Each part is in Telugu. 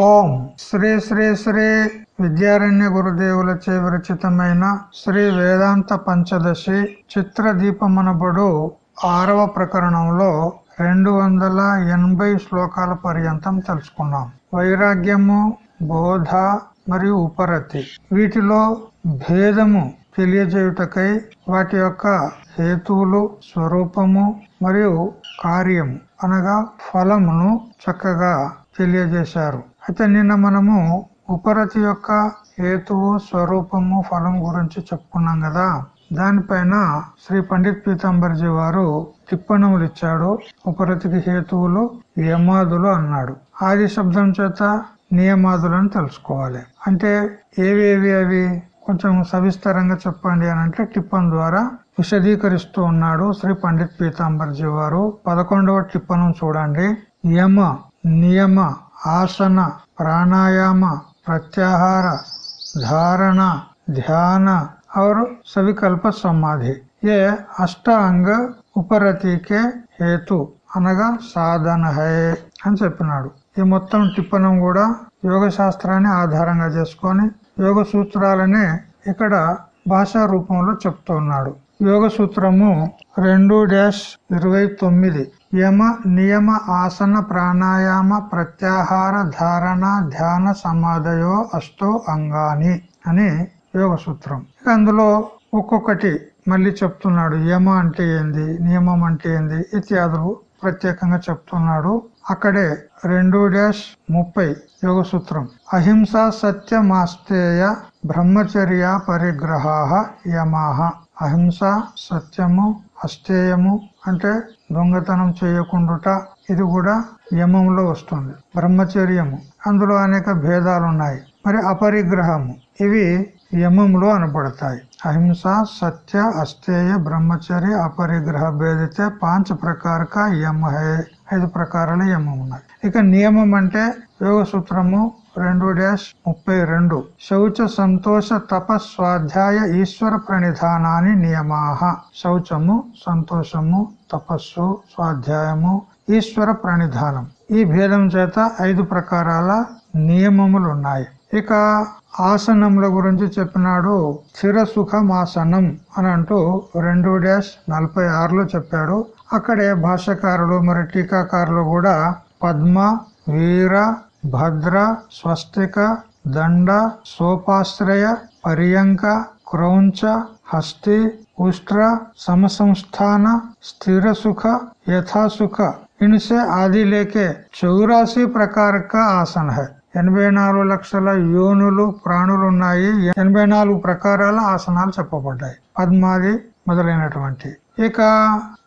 ఓం శ్రీ శ్రీ శ్రీ విద్యారణ్య గురుదేవులచే విరచితమైన శ్రీ వేదాంత పంచదశి చిత్ర దీపమనబడు ఆరవ ప్రకరణంలో రెండు వందల ఎనభై శ్లోకాల పర్యంతం తెలుసుకున్నాం. వైరాగ్యము బోధ మరియు ఉపరతి. వీటిలో భేదము తెలియజేయుటకై వాటి యొక్క హేతువులు స్వరూపము మరియు కార్యము అనగా ఫలమును చక్కగా తెలియజేశారు. అయితే నిన్న మనము ఉపరతి యొక్క హేతువు స్వరూపము ఫలం గురించి చెప్పుకున్నాం కదా. దానిపైన శ్రీ పండిత్ పీతాంబర్జీ వారు టిప్పణములు ఇచ్చాడు. ఉపరతికి హేతువులు యమాదులు అన్నాడు. ఆది శబ్దం చేత నియమాదులను తెలుసుకోవాలి. అంటే ఏవేవి అవి? కొంచెం సవిస్తరంగా చెప్పండి అని అంటే టిప్పన్ ద్వారా విశదీకరిస్తూ ఉన్నాడు శ్రీ పండిత్ పీతాంబర్జీ వారు. పదకొండవ టిప్పణం చూడండి. యమ నియమ ఆసన ప్రాణాయామ ప్రత్యాహార ధారణ ధ్యాన और సవికల్ప సమాధి. ఏ అష్టాంగ ఉపరతికే హేతు అనగా సాధన హే అని చెప్పినాడు. ఈ మొత్తం టిప్పణం కూడా యోగ శాస్త్రాన్ని ఆధారంగా చేసుకొని యోగ సూత్రాలనే ఇక్కడ భాషా రూపంలో చెప్తున్నాడు యోగ సూత్రము రెండు డాష్ ఇరవై తొమ్మిది. యమ నియమ ఆసన ప్రాణాయామ ప్రత్యాహార ధారణ ధ్యాన సమాధయో అస్తో అంగాని అని యోగ సూత్రం అందులో ఒక్కొక్కటి మళ్ళీ చెప్తున్నాడు. యమ అంటే ఏంది? నియమం అంటే ఏంది? ఇత్యాదులు ప్రత్యేకంగా చెప్తున్నాడు. అక్కడే రెండు డాష్ ముప్పై యోగ సూత్రం అహింస సత్యమాస్తేయ బ్రహ్మచర్య పరిగ్రహ యమాహ అహింస సత్యము అస్తేయము అంటే దొంగతనం చేయకుండుట ఇది కూడా యమంలో వస్తుంది. బ్రహ్మచర్యము. అందులో అనేక భేదాలు ఉన్నాయి మరి అపరిగ్రహము. ఇవి యమంలో అనబడతాయి. అహింస సత్య అస్తేయ బ్రహ్మచర్య అపరిగ్రహ భేదితే పాంచ ప్రకారక యమ హే ఐదు ప్రకారాల యమం ఉన్నాయి ఇక నియమం అంటే యోగ సూత్రము రెండు డాష్ ముప్పై రెండు. శౌచ సంతోష తప స్వాధ్యాయ ఈశ్వర ప్రణిధానాన్ని నియమాహ. శౌచము సంతోషము తపస్సు స్వాధ్యాయము ఈశ్వర ప్రణిధానం. ఈ భేదం చేత ఐదు ప్రకారాల నియమములు ఉన్నాయి ఇక ఆసనముల గురించి చెప్పినాడు. స్థిర సుఖమాసనం అని అంటూ రెండు డాష్ నలభై ఆరులో చెప్పాడు. అక్కడే భాష్యకారులు మరి టీకాకారులు కూడా పద్మ వీర భద్ర స్వస్తిక దండ సోపాశ్రయ పర్యంక క్రౌంచ హస్తి उष्ट्र समसंस्थान स्थिर सुख यथा सुख इनसे आदि लेके चौरासी प्रकार का आसन है ఎనభై నాలుగు లక్షల యోనులు ప్రాణులు ఉన్నాయి ఎనభై నాలుగు ప్రకారాల ఆసనాలు చెప్పబడ్డాయి పద్మాది మొదలైనటువంటి ఇక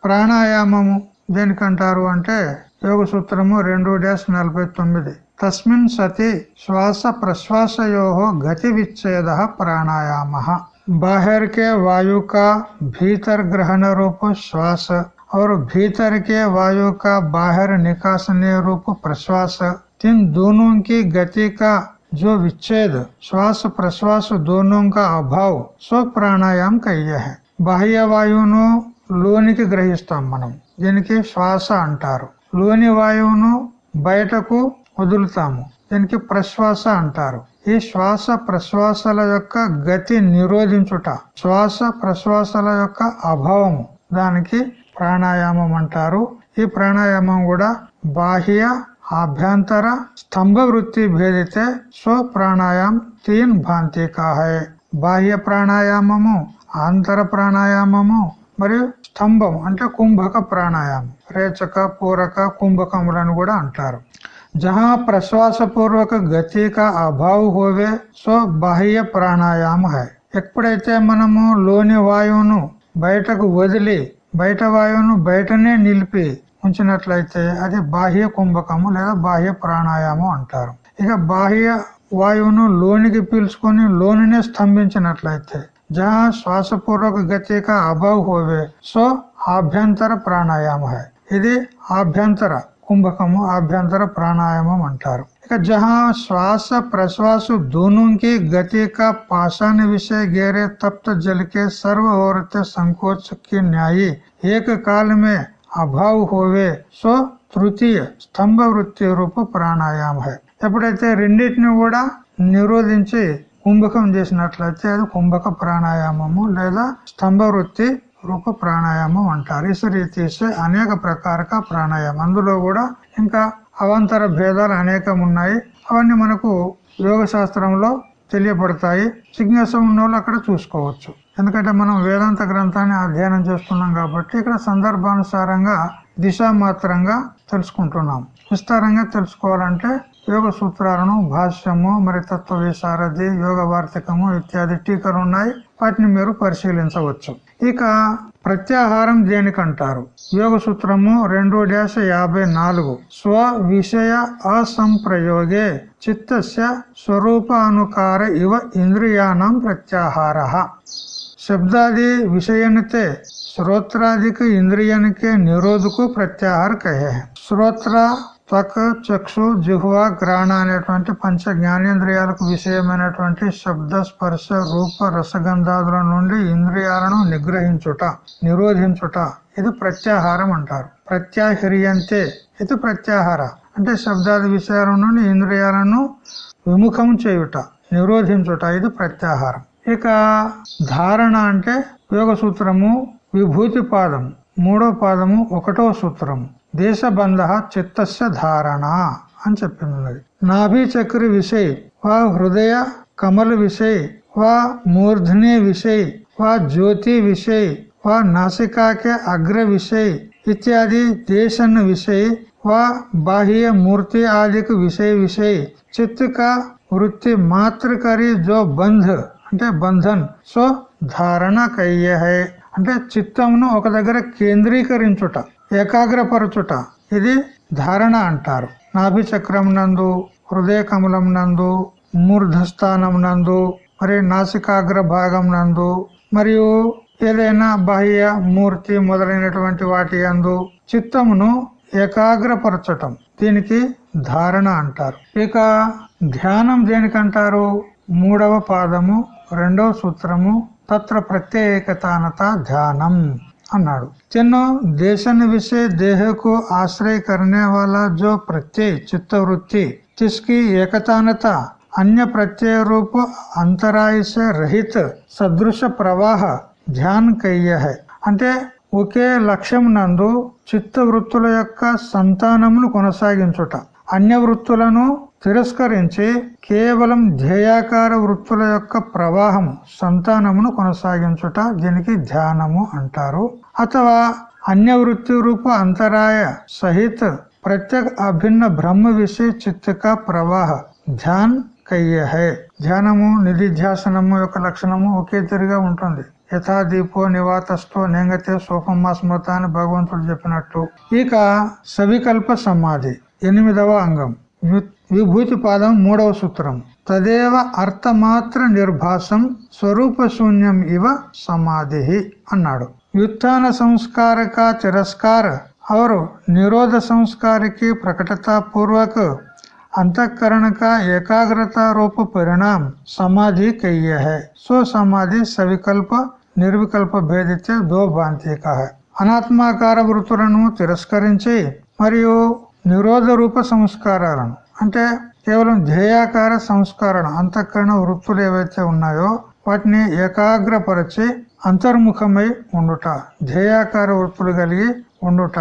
ప్రాణాయామము దేనికంటారు అంటే యోగ సూత్రము రెండు డాష్ నలభై తొమ్మిది తస్మిన్ సతి శ్వాస ప్రశ్వాసయో గతి విచ్ఛేద ప్రాణాయామ बाहर के वायु का भीतर ग्रहण रूप श्वास और भीतर के वायु का बाहर निकासनीय रूप प्रश्वास तीन दोनों की गति का जो विच्छेद श्वास प्रश्वास दोनों का अभाव स्व प्राणायाम कहिए है బాహ్య వాయువును లోనికి గ్రహిస్తాం మనం దీనికి శ్వాస అంటారు లోని వాయువును బయటకు వదులుతాము. దీనికి ప్రశ్వాస అంటారు. ఈ శ్వాస ప్రశ్వాసల యొక్క గతి నిరోధించుట శ్వాస ప్రశ్వాసల యొక్క అభావము. దానికి ప్రాణాయామం అంటారు. ఈ ప్రాణాయామం కూడా బాహ్య ఆభ్యంతర స్తంభ వృత్తి భేదితే స్వ ప్రాణాయాం తీన్ భాంతి కాహే బాహ్య ప్రాణాయామము అంతర ప్రాణాయామము మరియు స్తంభం అంటే కుంభక ప్రాణాయామం. రేచక పూరక కుంభకములను కూడా అంటారు. जहाँ प्रश्वास पूर्वक गति का अभाव होवे సో బాహ్య ప్రాణాయామ హై ఎప్పుడైతే మనము లోని వాయువును బయటకు వదిలి బయట వాయువును బయటనే నిలిపి ఉంచినట్లయితే అది బాహ్య కుంభకము లేదా బాహ్య ప్రాణాయామం అంటారు ఇక బాహ్య వాయువును లోనికి పీల్చుకొని లోనినే స్తంభించినట్లయితే జహా శ్వాసపూర్వక గతి కా అభావ్ హోవే సో ఆభ్యంతర ప్రాణాయామ హై ఇది ఆభ్యంతర కుంభకము ఆభ్యంతర ప్రాణాయామం అంటారు ఇక జహా శ్వాస ప్రశ్వాసు దూనుకి గతి కా పాషాణ విషయ గేరే తప్త జలకే సర్వ औरते संकोच की न्यायी एक काल में అభావ్ హోవే సో తృతీయ స్తంభ వృత్తి రూప ప్రాణాయామ హై ఎప్పుడైతే రెండింటిని కూడా నిరోధించి కుంభకం చేసినట్లయితే అది కుంభక ప్రాణాయామము లేదా స్తంభ వృత్తి రూప ప్రాణాయామం అంటారు. ఈసరి తీసే అనేక ప్రకారక ప్రాణాయామం. అందులో కూడా ఇంకా అవాంతర భేదాలు అనేకం ఉన్నాయి అవన్నీ మనకు యోగ శాస్త్రంలో తెలియబడతాయి జిజ్ఞాసం ఉన్న వాళ్ళు అక్కడ చూసుకోవచ్చు. ఎందుకంటే మనం వేదాంత గ్రంథాన్ని అధ్యయనం చేస్తున్నాం కాబట్టి ఇక్కడ సందర్భానుసారంగా దిశామాత్రంగా తెలుసుకుంటున్నాం. విస్తారంగా తెలుసుకోవాలంటే యోగ సూత్రాలను భాష్యము మరి తత్వ విశారది యోగ వార్తికము ఇత్యాది టీకలు ఉన్నాయి వాటిని మీరు పరిశీలించవచ్చు ఇక ప్రత్యాహారం దేనికంటారు యోగ సూత్రము రెండు డాష్ యాభై నాలుగు స్వ విషయ అసంప్రయోగే చిత్తస్య స్వరూపానుకార ఇవ ఇంద్రియానం ప్రత్యాహార शब्दादि विषयनते श्रोत्रादिक इंद्रियन के निरोध को प्रत्याहार कहे हैं శ్రోత్ర త్వక్ చక్షు జిహ్వ గ్రాణ అనేటువంటి పంచ జ్ఞానేంద్రియాలకు విషయమైనటువంటి శబ్ద స్పర్శ రూప రసగంధాదుల నుండి ఇంద్రియాలను నిగ్రహించుట నిరోధించుట. ఇది ప్రత్యాహారం అంటారు. ప్రత్యాహరియంతే. ఇది ప్రత్యాహార. అంటే శబ్దాది విషయాల నుండి ఇంద్రియాలను విముఖం చేయుట నిరోధించుట. ఇది ప్రత్యాహారం. ఇక ధారణ అంటే యోగ సూత్రము విభూతి పాదం మూడో పాదము ఒకటో సూత్రము. దేశబంధ చిత్తస్య ధారణ అని చెప్పింది నాభి చక్రి విషయ్ వా హృదయ కమల విషయ్ వా మూర్ధని విషయ్ వా జ్యోతి విషయ్ వా नासिका के अग्र विषय इत्यादि देशन विषय व बाह्य मूर्ति आदि के विषय विषय चित्त का वृत्ति मात्र करी जो बंध అంటే బంధన్ సో ధారణ కయ్య హై అంటే చిత్తమును ఒక దగ్గర కేంద్రీకరించుట ఏకాగ్రపరచుట. ఇది ధారణ అంటారు. నాభి చక్రం నందు హృదయ కమలం నందు మూర్ధస్థానం నందు మరి నాసికాగ్ర భాగం నందు మరియు ఏదైనా బాహ్య మూర్తి మొదలైనటువంటి వాటి అందు చిత్తమును ఏకాగ్రపరచటం. దీనికి ధారణ అంటారు. ఇక ధ్యానం దేనికంటారు? మూడవ పాదము రెండవ సూత్రము తత్ర ప్రత్యేకతానత ధ్యానం అన్నాడు. చిన్న देशन विषय देह को आश्रय करने वाला जो प्रत्यय चित्त वृत्ति जिसकी एकतानता अन्य प्रत्यय रूप अंतराय से रहित सदृश ప్రవాహ ధ్యాన్ కయ్య హై అంటే ఒకే లక్ష్యం నందు చిత్త వృత్తుల యొక్క సంతానమును కొనసాగించుట అన్య వృత్తులను తిరస్కరించి కేవలం ధ్యేయాకార వృత్తుల యొక్క ప్రవాహము సంతానమును కొనసాగించుట దీనికి ధ్యానము అంటారు. అథవా అన్య వృత్తి రూప అంతరాయ సహిత ప్రత్యేక అభిన్న బ్రహ్మ విషయ చిత్తక ప్రవాహ ధ్యాన్ కయ్య హై ధ్యానము నిధిధ్యాసనము యొక్క లక్షణము ఒకే తిరిగా ఉంటుంది. యథా దీపో నివాతస్థో నేంగతే సోపమ్మ స్మృత అని భగవంతుడు చెప్పినట్టు. ఇక సవికల్ప సమాధి ఎనిమిదవ అంగం విభూతి పాదం మూడవ సూత్రం తదేవ అర్థమాత్ర నిర్భాసం స్వరూప శూన్యం ఇవ సమాధి అన్నాడు వ్యుత్న సంస్కారక తిరస్కార और निरोध संस्कार की प्रकटता पूर्वक अंतकरण का एकाग्रता रूप परिणाम समाधि कहिए है सो समाधि सविकल्प నిర్వికల్ప భేదితే దో భాంతిక అనాత్మాకార వృత్తులను తిరస్కరించి మరియు నిరోధ రూప సంస్కారాలను అంటే కేవలం ధ్యేయాకార సంస్కరణ అంతఃకరణ వృత్తులు ఏవైతే ఉన్నాయో వాటిని ఏకాగ్రపరిచి అంతర్ముఖమై ఉండుట ధ్యేయాకార వృత్తులు కలిగి ఉండుట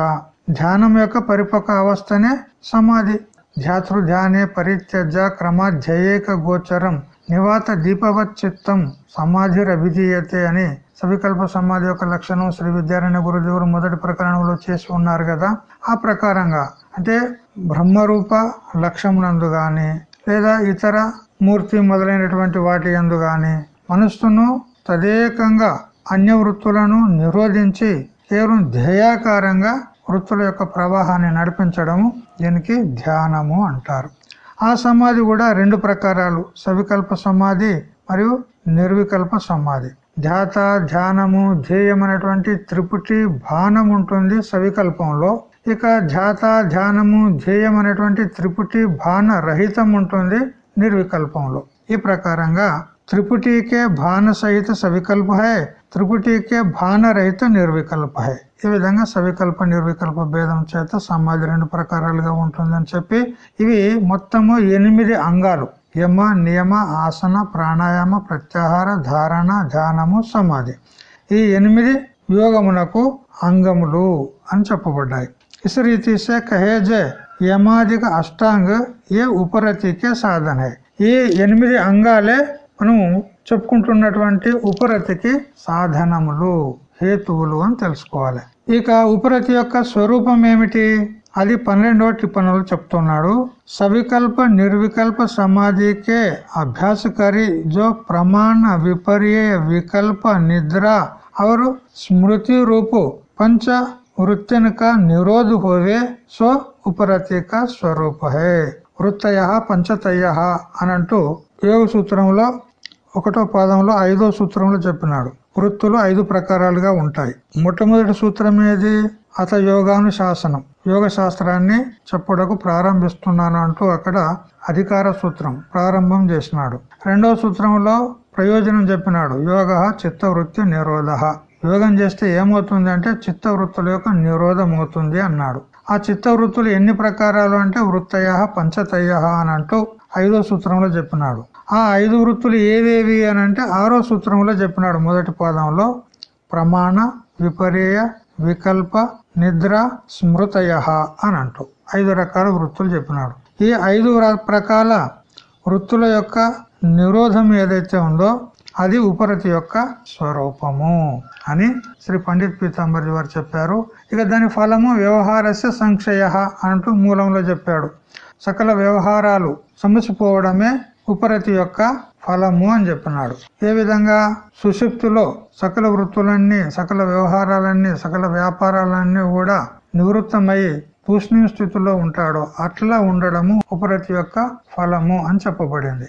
ధ్యానం యొక్క పరిపక్వ అవస్థనే సమాధి. ధ్యాతృ ధ్యానే పరిత్యజ క్రమాధ్యేక గోచరం నివాత దీపవత్ చిత్తం సమాధిరభిధీయతే అని సవికల్ప సమాధి యొక్క లక్షణం శ్రీ విద్యారాయణ గురుదేవుడు మొదటి ప్రకరణంలో చేసి ఉన్నారు కదా. ఆ ప్రకారంగా అంటే బ్రహ్మరూప లక్ష్యమునందు గాని లేదా ఇతర మూర్తి మొదలైనటువంటి వాటి ఎందు గాని మనస్సును తదేకంగా అన్య వృత్తులను నిరోధించి కేవలం ధ్యేయాకారంగా వృత్తుల యొక్క ప్రవాహాన్ని నడిపించడము దీనికి ధ్యానము అంటారు. ఆ సమాధి కూడా రెండు ప్రకారాలు సవికల్ప సమాధి మరియు నిర్వికల్ప సమాధి. ధ్యాత ధ్యానము ధ్యేయమనేటువంటి త్రిపుటి బాణం ఉంటుంది సవికల్పంలో. ఇక ధ్యాత ధ్యానము ధ్యేయం అనేటువంటి త్రిపుటి భాన రహితం ఉంటుంది నిర్వికల్పంలో. ఈ ప్రకారంగా త్రిపుటికే భాన సహిత సవికల్ప హై త్రిపుటికే భాన రహిత నిర్వికల్ప హే ఈ విధంగా సవికల్ప నిర్వికల్ప భేదం చేత సమాధి రెండు ప్రకారాలుగా ఉంటుందని చెప్పి ఇవి మొత్తము ఎనిమిది అంగాలు. యమ నియమ ఆసన ప్రాణాయామ ప్రత్యాహార ధారణ ధ్యానము సమాధి. ఈ ఎనిమిది యోగమునకు అంగములు అని చెప్పబడ్డాయి. ఇస్ రీతి సే కహే జే యమాదిక అష్టాంగ ఏ ఉపరతికే సాధన. ఈ ఎనిమిది అంగాలే మనం చెప్పుకుంటున్నటువంటి ఉపరతికి సాధనములు హేతువులు అని తెలుసుకోవాలి. ఇక ఉపరతి యొక్క స్వరూపం ఏమిటి? అది పన్నెండవ టిప్పణులు చెప్తున్నాడు సవికల్ప నిర్వికల్ప సమాధికే అభ్యాసకరి జో ప్రమాణ విపర్య వికల్ప నిద్ర और स्मृति रूप पंच वृत्तिन का निरोध होवे సో ఉపరతి का స్వరూప హే వృత్తయ పంచతయ అని అంటూ యోగ సూత్రంలో ఒకటో పాదంలో ఐదో సూత్రంలో చెప్పినాడు వృత్తులు ఐదు ప్రకారాలుగా ఉంటాయి. మొట్టమొదటి సూత్రం ఏది? అత యోగానుశాసనం. యోగ శాస్త్రాన్ని చెప్పుటకు ప్రారంభిస్తున్నాను అంటూ అక్కడ అధికార సూత్రం ప్రారంభం చేసినాడు. రెండవ సూత్రంలో ప్రయోజనం చెప్పినాడు. యోగ చిత్తవృత్తి నిరోధ. యోగం చేస్తే ఏమవుతుంది అంటే చిత్తవృత్తుల యొక్క నిరోధం అవుతుంది అన్నాడు. ఆ చిత్తవృత్తులు ఎన్ని ప్రకారాలు అంటే వృత్తయ పంచతయ అని అంటూ ఐదో సూత్రంలో చెప్పినాడు. ఆ ఐదు వృత్తులు ఏవేవి అని అంటే ఆరో సూత్రంలో చెప్పినాడు మొదటి పాదంలో ప్రమాణ విపర్య వికల్ప నిద్ర స్మృతయ అని అంటూ ఐదు రకాల వృత్తులు చెప్పినాడు. ఈ ఐదు ప్రకాల వృత్తుల యొక్క నిరోధం ఏదైతే ఉందో అది ఉపరతి యొక్క స్వరూపము అని శ్రీ పండిత్ పీతాంబరి వారు చెప్పారు. ఇక దాని ఫలము వ్యవహారస్య సంక్షయ అంటూ మూలంలో చెప్పాడు. సకల వ్యవహారాలు సమసిపోవడమే ఉపరతి యొక్క ఫలము అని చెప్పినాడు. ఏ విధంగా? సుశక్తిలో సకల వృత్తులన్నీ సకల వ్యవహారాలన్నీ సకల వ్యాపారాలన్నీ కూడా నివృత్తమై తూష్ణీయ స్థితిలో ఉంటాడో. అట్లా ఉండడము ఉపరతి యొక్క ఫలము అని చెప్పబడింది.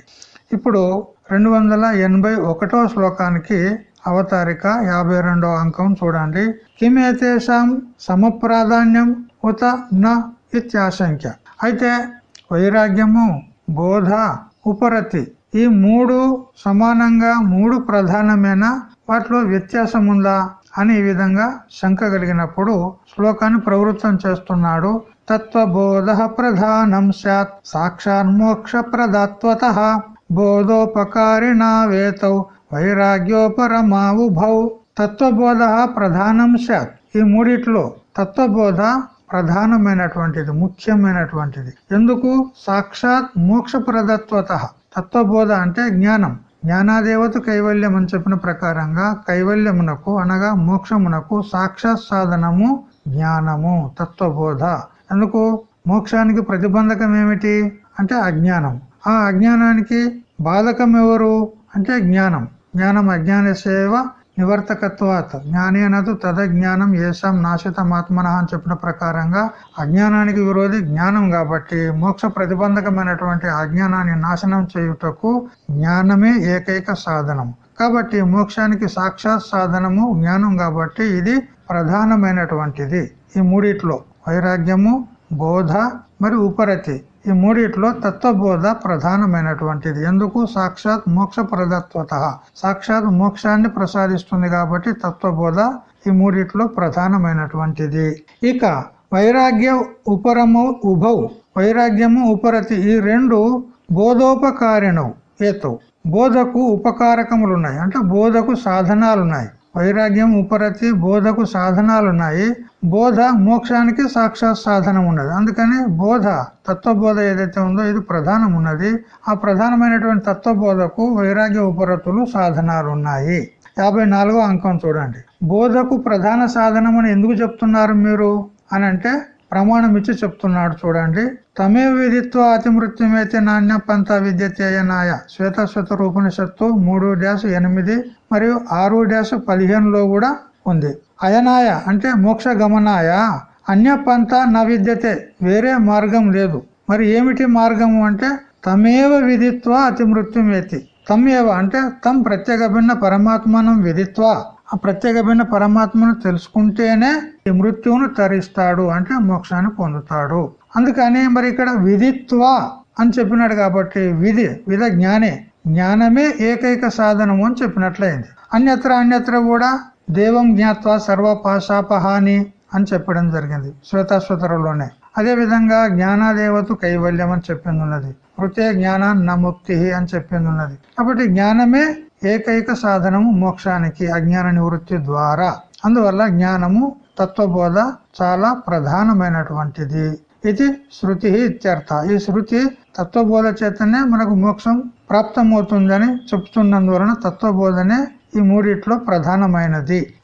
ఇప్పుడు రెండు వందల ఎనభై ఒకటో శ్లోకానికి అవతారిక యాభై రెండో అంకం చూడండి. కిమేతేషాం సమప్రాధాన్యం ఉత న ఇత్యాశంక్య. అయితే వైరాగ్యము బోధ ఉపరతి ఈ మూడు సమానంగా మూడు ప్రధానమైన? వాటిలో వ్యత్యాసం ఉందా అని ఈ విధంగా శంక కలిగినప్పుడు శ్లోకాన్ని ప్రవృత్తం చేస్తున్నాడు. తత్వబోధ ప్రధానం సత్ సాక్షాన్మోక్ష ప్రదత్వత. బోధోపకారిణా వేతౌ వైరాగ్యోపరమావుభౌ తత్వబోధ ప్రధానం సత్ ఈ మూడిట్లో తత్వబోధ ప్రధానమైనటువంటిది ముఖ్యమైనటువంటిది. ఎందుకు? సాక్షాత్ మోక్ష ప్రదత్వత తత్వబోధ అంటే జ్ఞానం. జ్ఞానాదేవత కైవల్యం అని చెప్పిన ప్రకారంగా కైవల్యమునకు అనగా మోక్షమునకు సాక్షాత్ సాధనము జ్ఞానము తత్వబోధ. ఎందుకు? మోక్షానికి ప్రతిబంధకం ఏమిటి? అంటే అజ్ఞానం. ఆ అజ్ఞానానికి బాధకం ఎవరు? అంటే జ్ఞానం. జ్ఞానం అజ్ఞాన సేవ నివర్తకత్వాత్. జ్ఞానేనదు తదజ్ఞానం ఏషాం నాశితమాత్మన అని చెప్పిన ప్రకారంగా అజ్ఞానానికి విరోధి జ్ఞానం కాబట్టి మోక్ష ప్రతిబంధకమైనటువంటి అజ్ఞానాన్ని నాశనం చేయుటకు జ్ఞానమే ఏకైక సాధనం. కాబట్టి మోక్షానికి సాక్షాత్ సాధనము జ్ఞానం కాబట్టి ఇది ప్రధానమైనటువంటిది. ఈ మూడిట్లో వైరాగ్యము బోధ మరి ఉపరతి. ఈ మూడిట్లో తత్వబోధ ప్రధానమైనటువంటిది. ఎందుకు? సాక్షాత్ మోక్ష ప్రదత్వత సాక్షాత్ మోక్షాన్ని ప్రసాదిస్తుంది కాబట్టి తత్వబోధ ఈ మూడిట్లో ప్రధానమైనటువంటిది. ఇక వైరాగ్య ఉపరము ఉభౌ. వైరాగ్యము ఉపరతి ఈ రెండు బోధోపకారిణవు ఏతో? బోధకు ఉపకారకములున్నాయి. అంటే బోధకు సాధనాలున్నాయి. వైరాగ్యం ఉపరతి బోధకు సాధనాలున్నాయి. బోధ మోక్షానికి సాక్షాత్ సాధనం ఉన్నది అందుకని బోధ తత్వబోధ ఏదైతే ఉందో ఇది ప్రధానం ఉన్నది ఆ ప్రధానమైనటువంటి తత్వబోధకు వైరాగ్య ఉపరతులు సాధనాలు ఉన్నాయి యాభై నాలుగో అంకం చూడండి. బోధకు ప్రధాన సాధనం అని ఎందుకు చెప్తున్నారు మీరు? అని అంటే ప్రమాణం ఇచ్చి చెప్తున్నాడు చూడండి. తమే విధిత్వ అతిమృత్యుమైతే నాణ్య పంత విద్యత్యయనాయ శ్వేతశ్వేత రూపనిషత్తు మూడు డ్యాష్ ఎనిమిది మరియు ఆరు డ్యాష్ పదిహేనులో కూడా ఉంది. అయనాయ అంటే మోక్ష గమనాయ అన్య పంత నా విద్యతే. వేరే మార్గం లేదు. మరి ఏమిటి మార్గము అంటే తమేవ విధిత్వ అతిమృత్యుమేతి. తమేవ అంటే తమ్ ప్రత్యేక భిన్న పరమాత్మనం విధిత్వ. ఆ ప్రత్యేకమైన పరమాత్మను తెలుసుకుంటేనే ఈ మృత్యువును తరిస్తాడు అంటే మోక్షాన్ని పొందుతాడు. అందుకని మరి ఇక్కడ విధిత్వ అని చెప్పినాడు కాబట్టి విధి విధ జ్ఞానే జ్ఞానమే ఏకైక సాధనము అని చెప్పినట్లయింది. అన్యత్ర అన్యత్ర కూడా దేవం జ్ఞాత్వ సర్వ పాశాపహాని అని చెప్పడం జరిగింది శ్వేతాశ్వతరలోనే. అదే విధంగా జ్ఞానాదేవత కైవల్యం అని చెప్పింది ఉన్నది కృతే జ్ఞానాన్న ముక్తి అని చెప్పింది ఉన్నది కాబట్టి జ్ఞానమే ఏకైక సాధనము మోక్షానికి అజ్ఞాన నివృత్తి ద్వారా. అందువల్ల జ్ఞానము తత్వబోధ చాలా ప్రధానమైనటువంటిది. ఇది శృతి ఇత్యర్థ. ఈ శృతి తత్వబోధ చేతనే మనకు మోక్షం ప్రాప్తమవుతుందని చెప్తున్నందువలన తత్వబోధనే ఈ మూడిట్లో ప్రధానమైనది.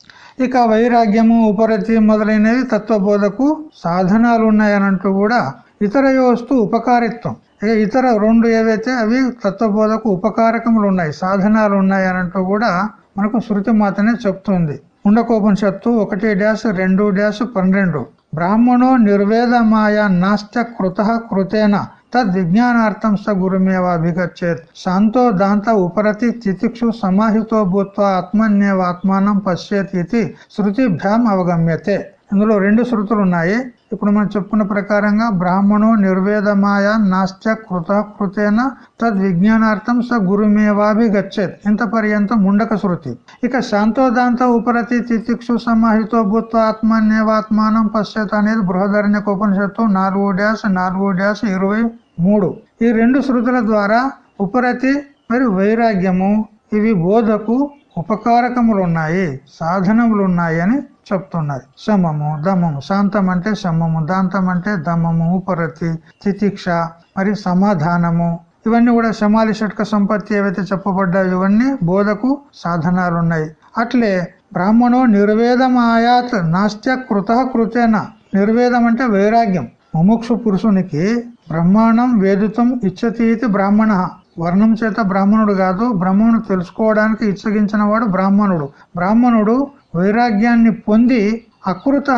ఇక వైరాగ్యము ఉపరతి మొదలైనవి తత్వబోధకు సాధనాలు ఉన్నాయనంటూ కూడా ఇతర వస్తు ఉపకారిత్వం. ఇక ఇతర రెండు ఏవైతే అవి తత్వబోధకు ఉపకారకములు ఉన్నాయి సాధనాలు ఉన్నాయి అనంటూ కూడా మనకు శృతి మాతనే చెప్తుంది. ఉండకోపనిషత్తు ఒకటి డ్యాష్ రెండు డ్యాష్ పన్నెండు. బ్రాహ్మణో నిర్వేదమాయ నాస్త్య కృత కృతేన తద్ విజ్ఞానార్థం స గురుమేవాభిగచ్చేత్. శాంతో దాంత ఉపరతి తితిక్షు సమాహితో భూత్వా ఆత్మన్యేవాత్మానం పశ్చేత్ ఇది శృతిభ్యాం అవగమ్యతే. ఇందులో రెండు శృతులు ఉన్నాయి ఇప్పుడు మనం చెప్పుకున్న ప్రకారంగా బ్రాహ్మణో నిర్వేదమాయ నాస్త్య కృత కృతేన తద్ విజ్ఞానార్థం స గురుమేవాభిగచ్చేత్. ఇంత పర్యంతం ముండక శృతి. ఇక శాంతోదాంత ఉపరతి తితిక్షు సమాహితో భూత్వ ఆత్మన్యేవాత్మానం పశ్చేత్ అనేది బృహదరణ్యకోపనిషత్తు నాలుగు డ్యాష్ నాలుగు డ్యాష్ ఇరవై మూడు. ఈ రెండు శృతుల ద్వారా ఉపరతి మరి వైరాగ్యము ఇవి బోధకు ఉపకారకములు ఉన్నాయి సాధనములు ఉన్నాయి అని చెప్తున్నది. శమము దమము. శాంతం అంటే శమము దాంతం అంటే దమము ఉపరతి తితిక్ష మరి సమాధానము. ఇవన్నీ కూడా శమాలి షట్క సంపత్తి ఏవైతే చెప్పబడ్డాయో ఇవన్నీ బోధకు సాధనాలు ఉన్నాయి అట్లే బ్రాహ్మణో నిర్వేదం ఆయాత్ నాస్త్య కృత కృతేన. నిర్వేదం అంటే వైరాగ్యం. ముముక్షు పురుషునికి బ్రహ్మాండం వేదితం ఇచ్చతీతి బ్రాహ్మణ. వర్ణం చేత బ్రాహ్మణుడు కాదు బ్రహ్మను తెలుసుకోవడానికి ఇచ్చగించిన వాడు బ్రాహ్మణుడు. బ్రాహ్మణుడు వైరాగ్యాన్ని పొంది అకృత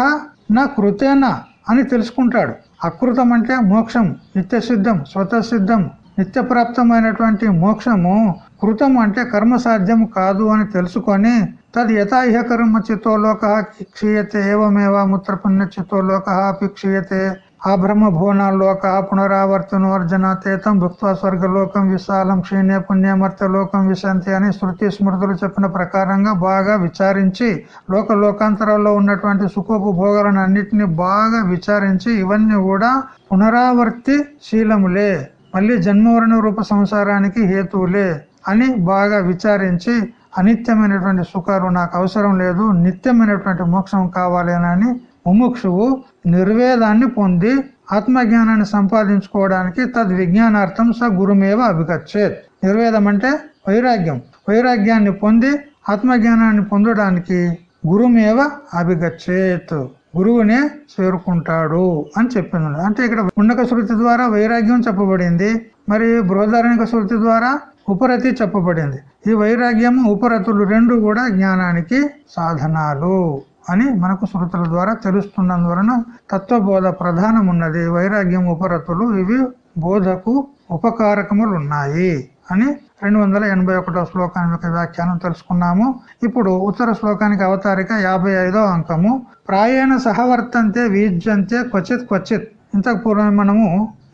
నా కృతేనా అని తెలుసుకుంటాడు. అకృతం అంటే మోక్షం నిత్య సిద్ధం స్వతసిద్ధం నిత్యప్రాప్తమైనటువంటి మోక్షము. కృతం అంటే కర్మ సాధ్యం కాదు అని తెలుసుకొని తద్ యథాహ్య కర్మ చిత్తోలోక క్షీయతే ఏవమేవా మూత్రపుణ్య చిత్తోలోక అపి క్షీయతే. ఆ బ్రహ్మ భువనాల్లోక పునరావర్తనం అర్జున తేతం భుక్త స్వర్గలోకం విశాలం క్షీణే పుణ్యమర్త లోకం విశాంతి అని శృతి స్మృతులు చెప్పిన ప్రకారంగా బాగా విచారించి లోక లోకాంతరాల్లో ఉన్నటువంటి సుఖోపు భోగాలను అన్నిటిని బాగా విచారించి ఇవన్నీ కూడా పునరావర్తి శీలములే మళ్ళీ జన్మవరణ రూప సంసారానికి హేతువులే అని బాగా విచారించి అనిత్యమైనటువంటి సుఖాలు నాకు అవసరం లేదు నిత్యమైనటువంటి మోక్షం కావాలి అని ముముక్షువు నిర్వేదాన్ని పొంది ఆత్మజ్ఞానాన్ని సంపాదించుకోవడానికి తద్ విజ్ఞానార్థం స గురుమేవ అభిగచ్చేత్. నిర్వేదం అంటే వైరాగ్యం. వైరాగ్యాన్ని పొంది ఆత్మజ్ఞానాన్ని పొందడానికి గురుమేవ అభిగచ్చేత్. గురువునే చేరుకుంటాడు అని చెప్పింది. అంటే ఇక్కడ ఉండక శృతి ద్వారా వైరాగ్యం చెప్పబడింది మరి బృహదారణిక శృతి ద్వారా ఉపరతి చెప్పబడింది. ఈ వైరాగ్యము ఉపరతులు రెండు కూడా జ్ఞానానికి సాధనాలు. అని మనకు శృతుల ద్వారా తెలుస్తున్నందువలన తత్వబోధ ప్రధానం ఉన్నది వైరాగ్యం ఉపరతులు ఇవి బోధకు ఉపకారకములు ఉన్నాయి అని రెండు వందల ఎనభై ఒకటో శ్లోకాన్ని యొక్క వ్యాఖ్యానం తెలుసుకున్నాము. ఇప్పుడు ఉత్తర శ్లోకానికి అవతారిక యాభై ఐదో అంకము. ప్రాయేణ సహవర్తంతే వీజ్యంతే క్వచిత్ క్వచిత్. ఇంతకు పూర్వం మనము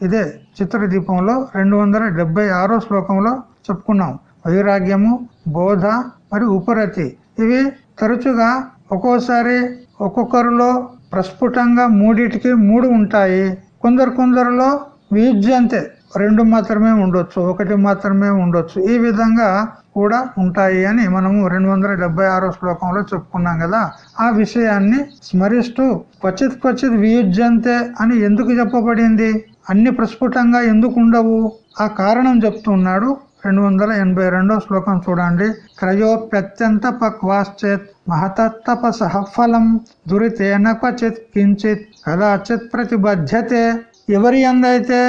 ఇదే చిత్రదీపంలో రెండు వందల డెబ్బై ఆరో శ్లోకంలో చెప్పుకున్నాం. వైరాగ్యము బోధ మరియు ఉపరతి. ఇవి తరచుగా ఒక్కోసారి ఒక్కొక్కరిలో ప్రస్ఫుటంగా మూడిటికి మూడు ఉంటాయి. కొందరు కొందరిలో వీజ్యంతే రెండు మాత్రమే ఉండొచ్చు ఒకటి మాత్రమే ఉండొచ్చు. ఈ విధంగా కూడా ఉంటాయి అని మనము రెండు వందల శ్లోకంలో చెప్పుకున్నాం కదా. ఆ విషయాన్ని స్మరిస్తూ క్వచిత్ క్వచిత్ వియుజ్యంతే అని ఎందుకు చెప్పబడింది? అన్ని ప్రస్ఫుటంగా ఎందుకు ఉండవు? ఆ కారణం చెప్తున్నాడు రెండు వందల ఎనభై రెండో శ్లోకం చూడండి. క్రయోప్యత్యంత పక్వాశ్చేత్ మహతత్తప సహఫలం దురితేన క్వచిత్ కించిత్ కదాచిత్ ప్రతిబద్ధతే ఎవరి అందైతే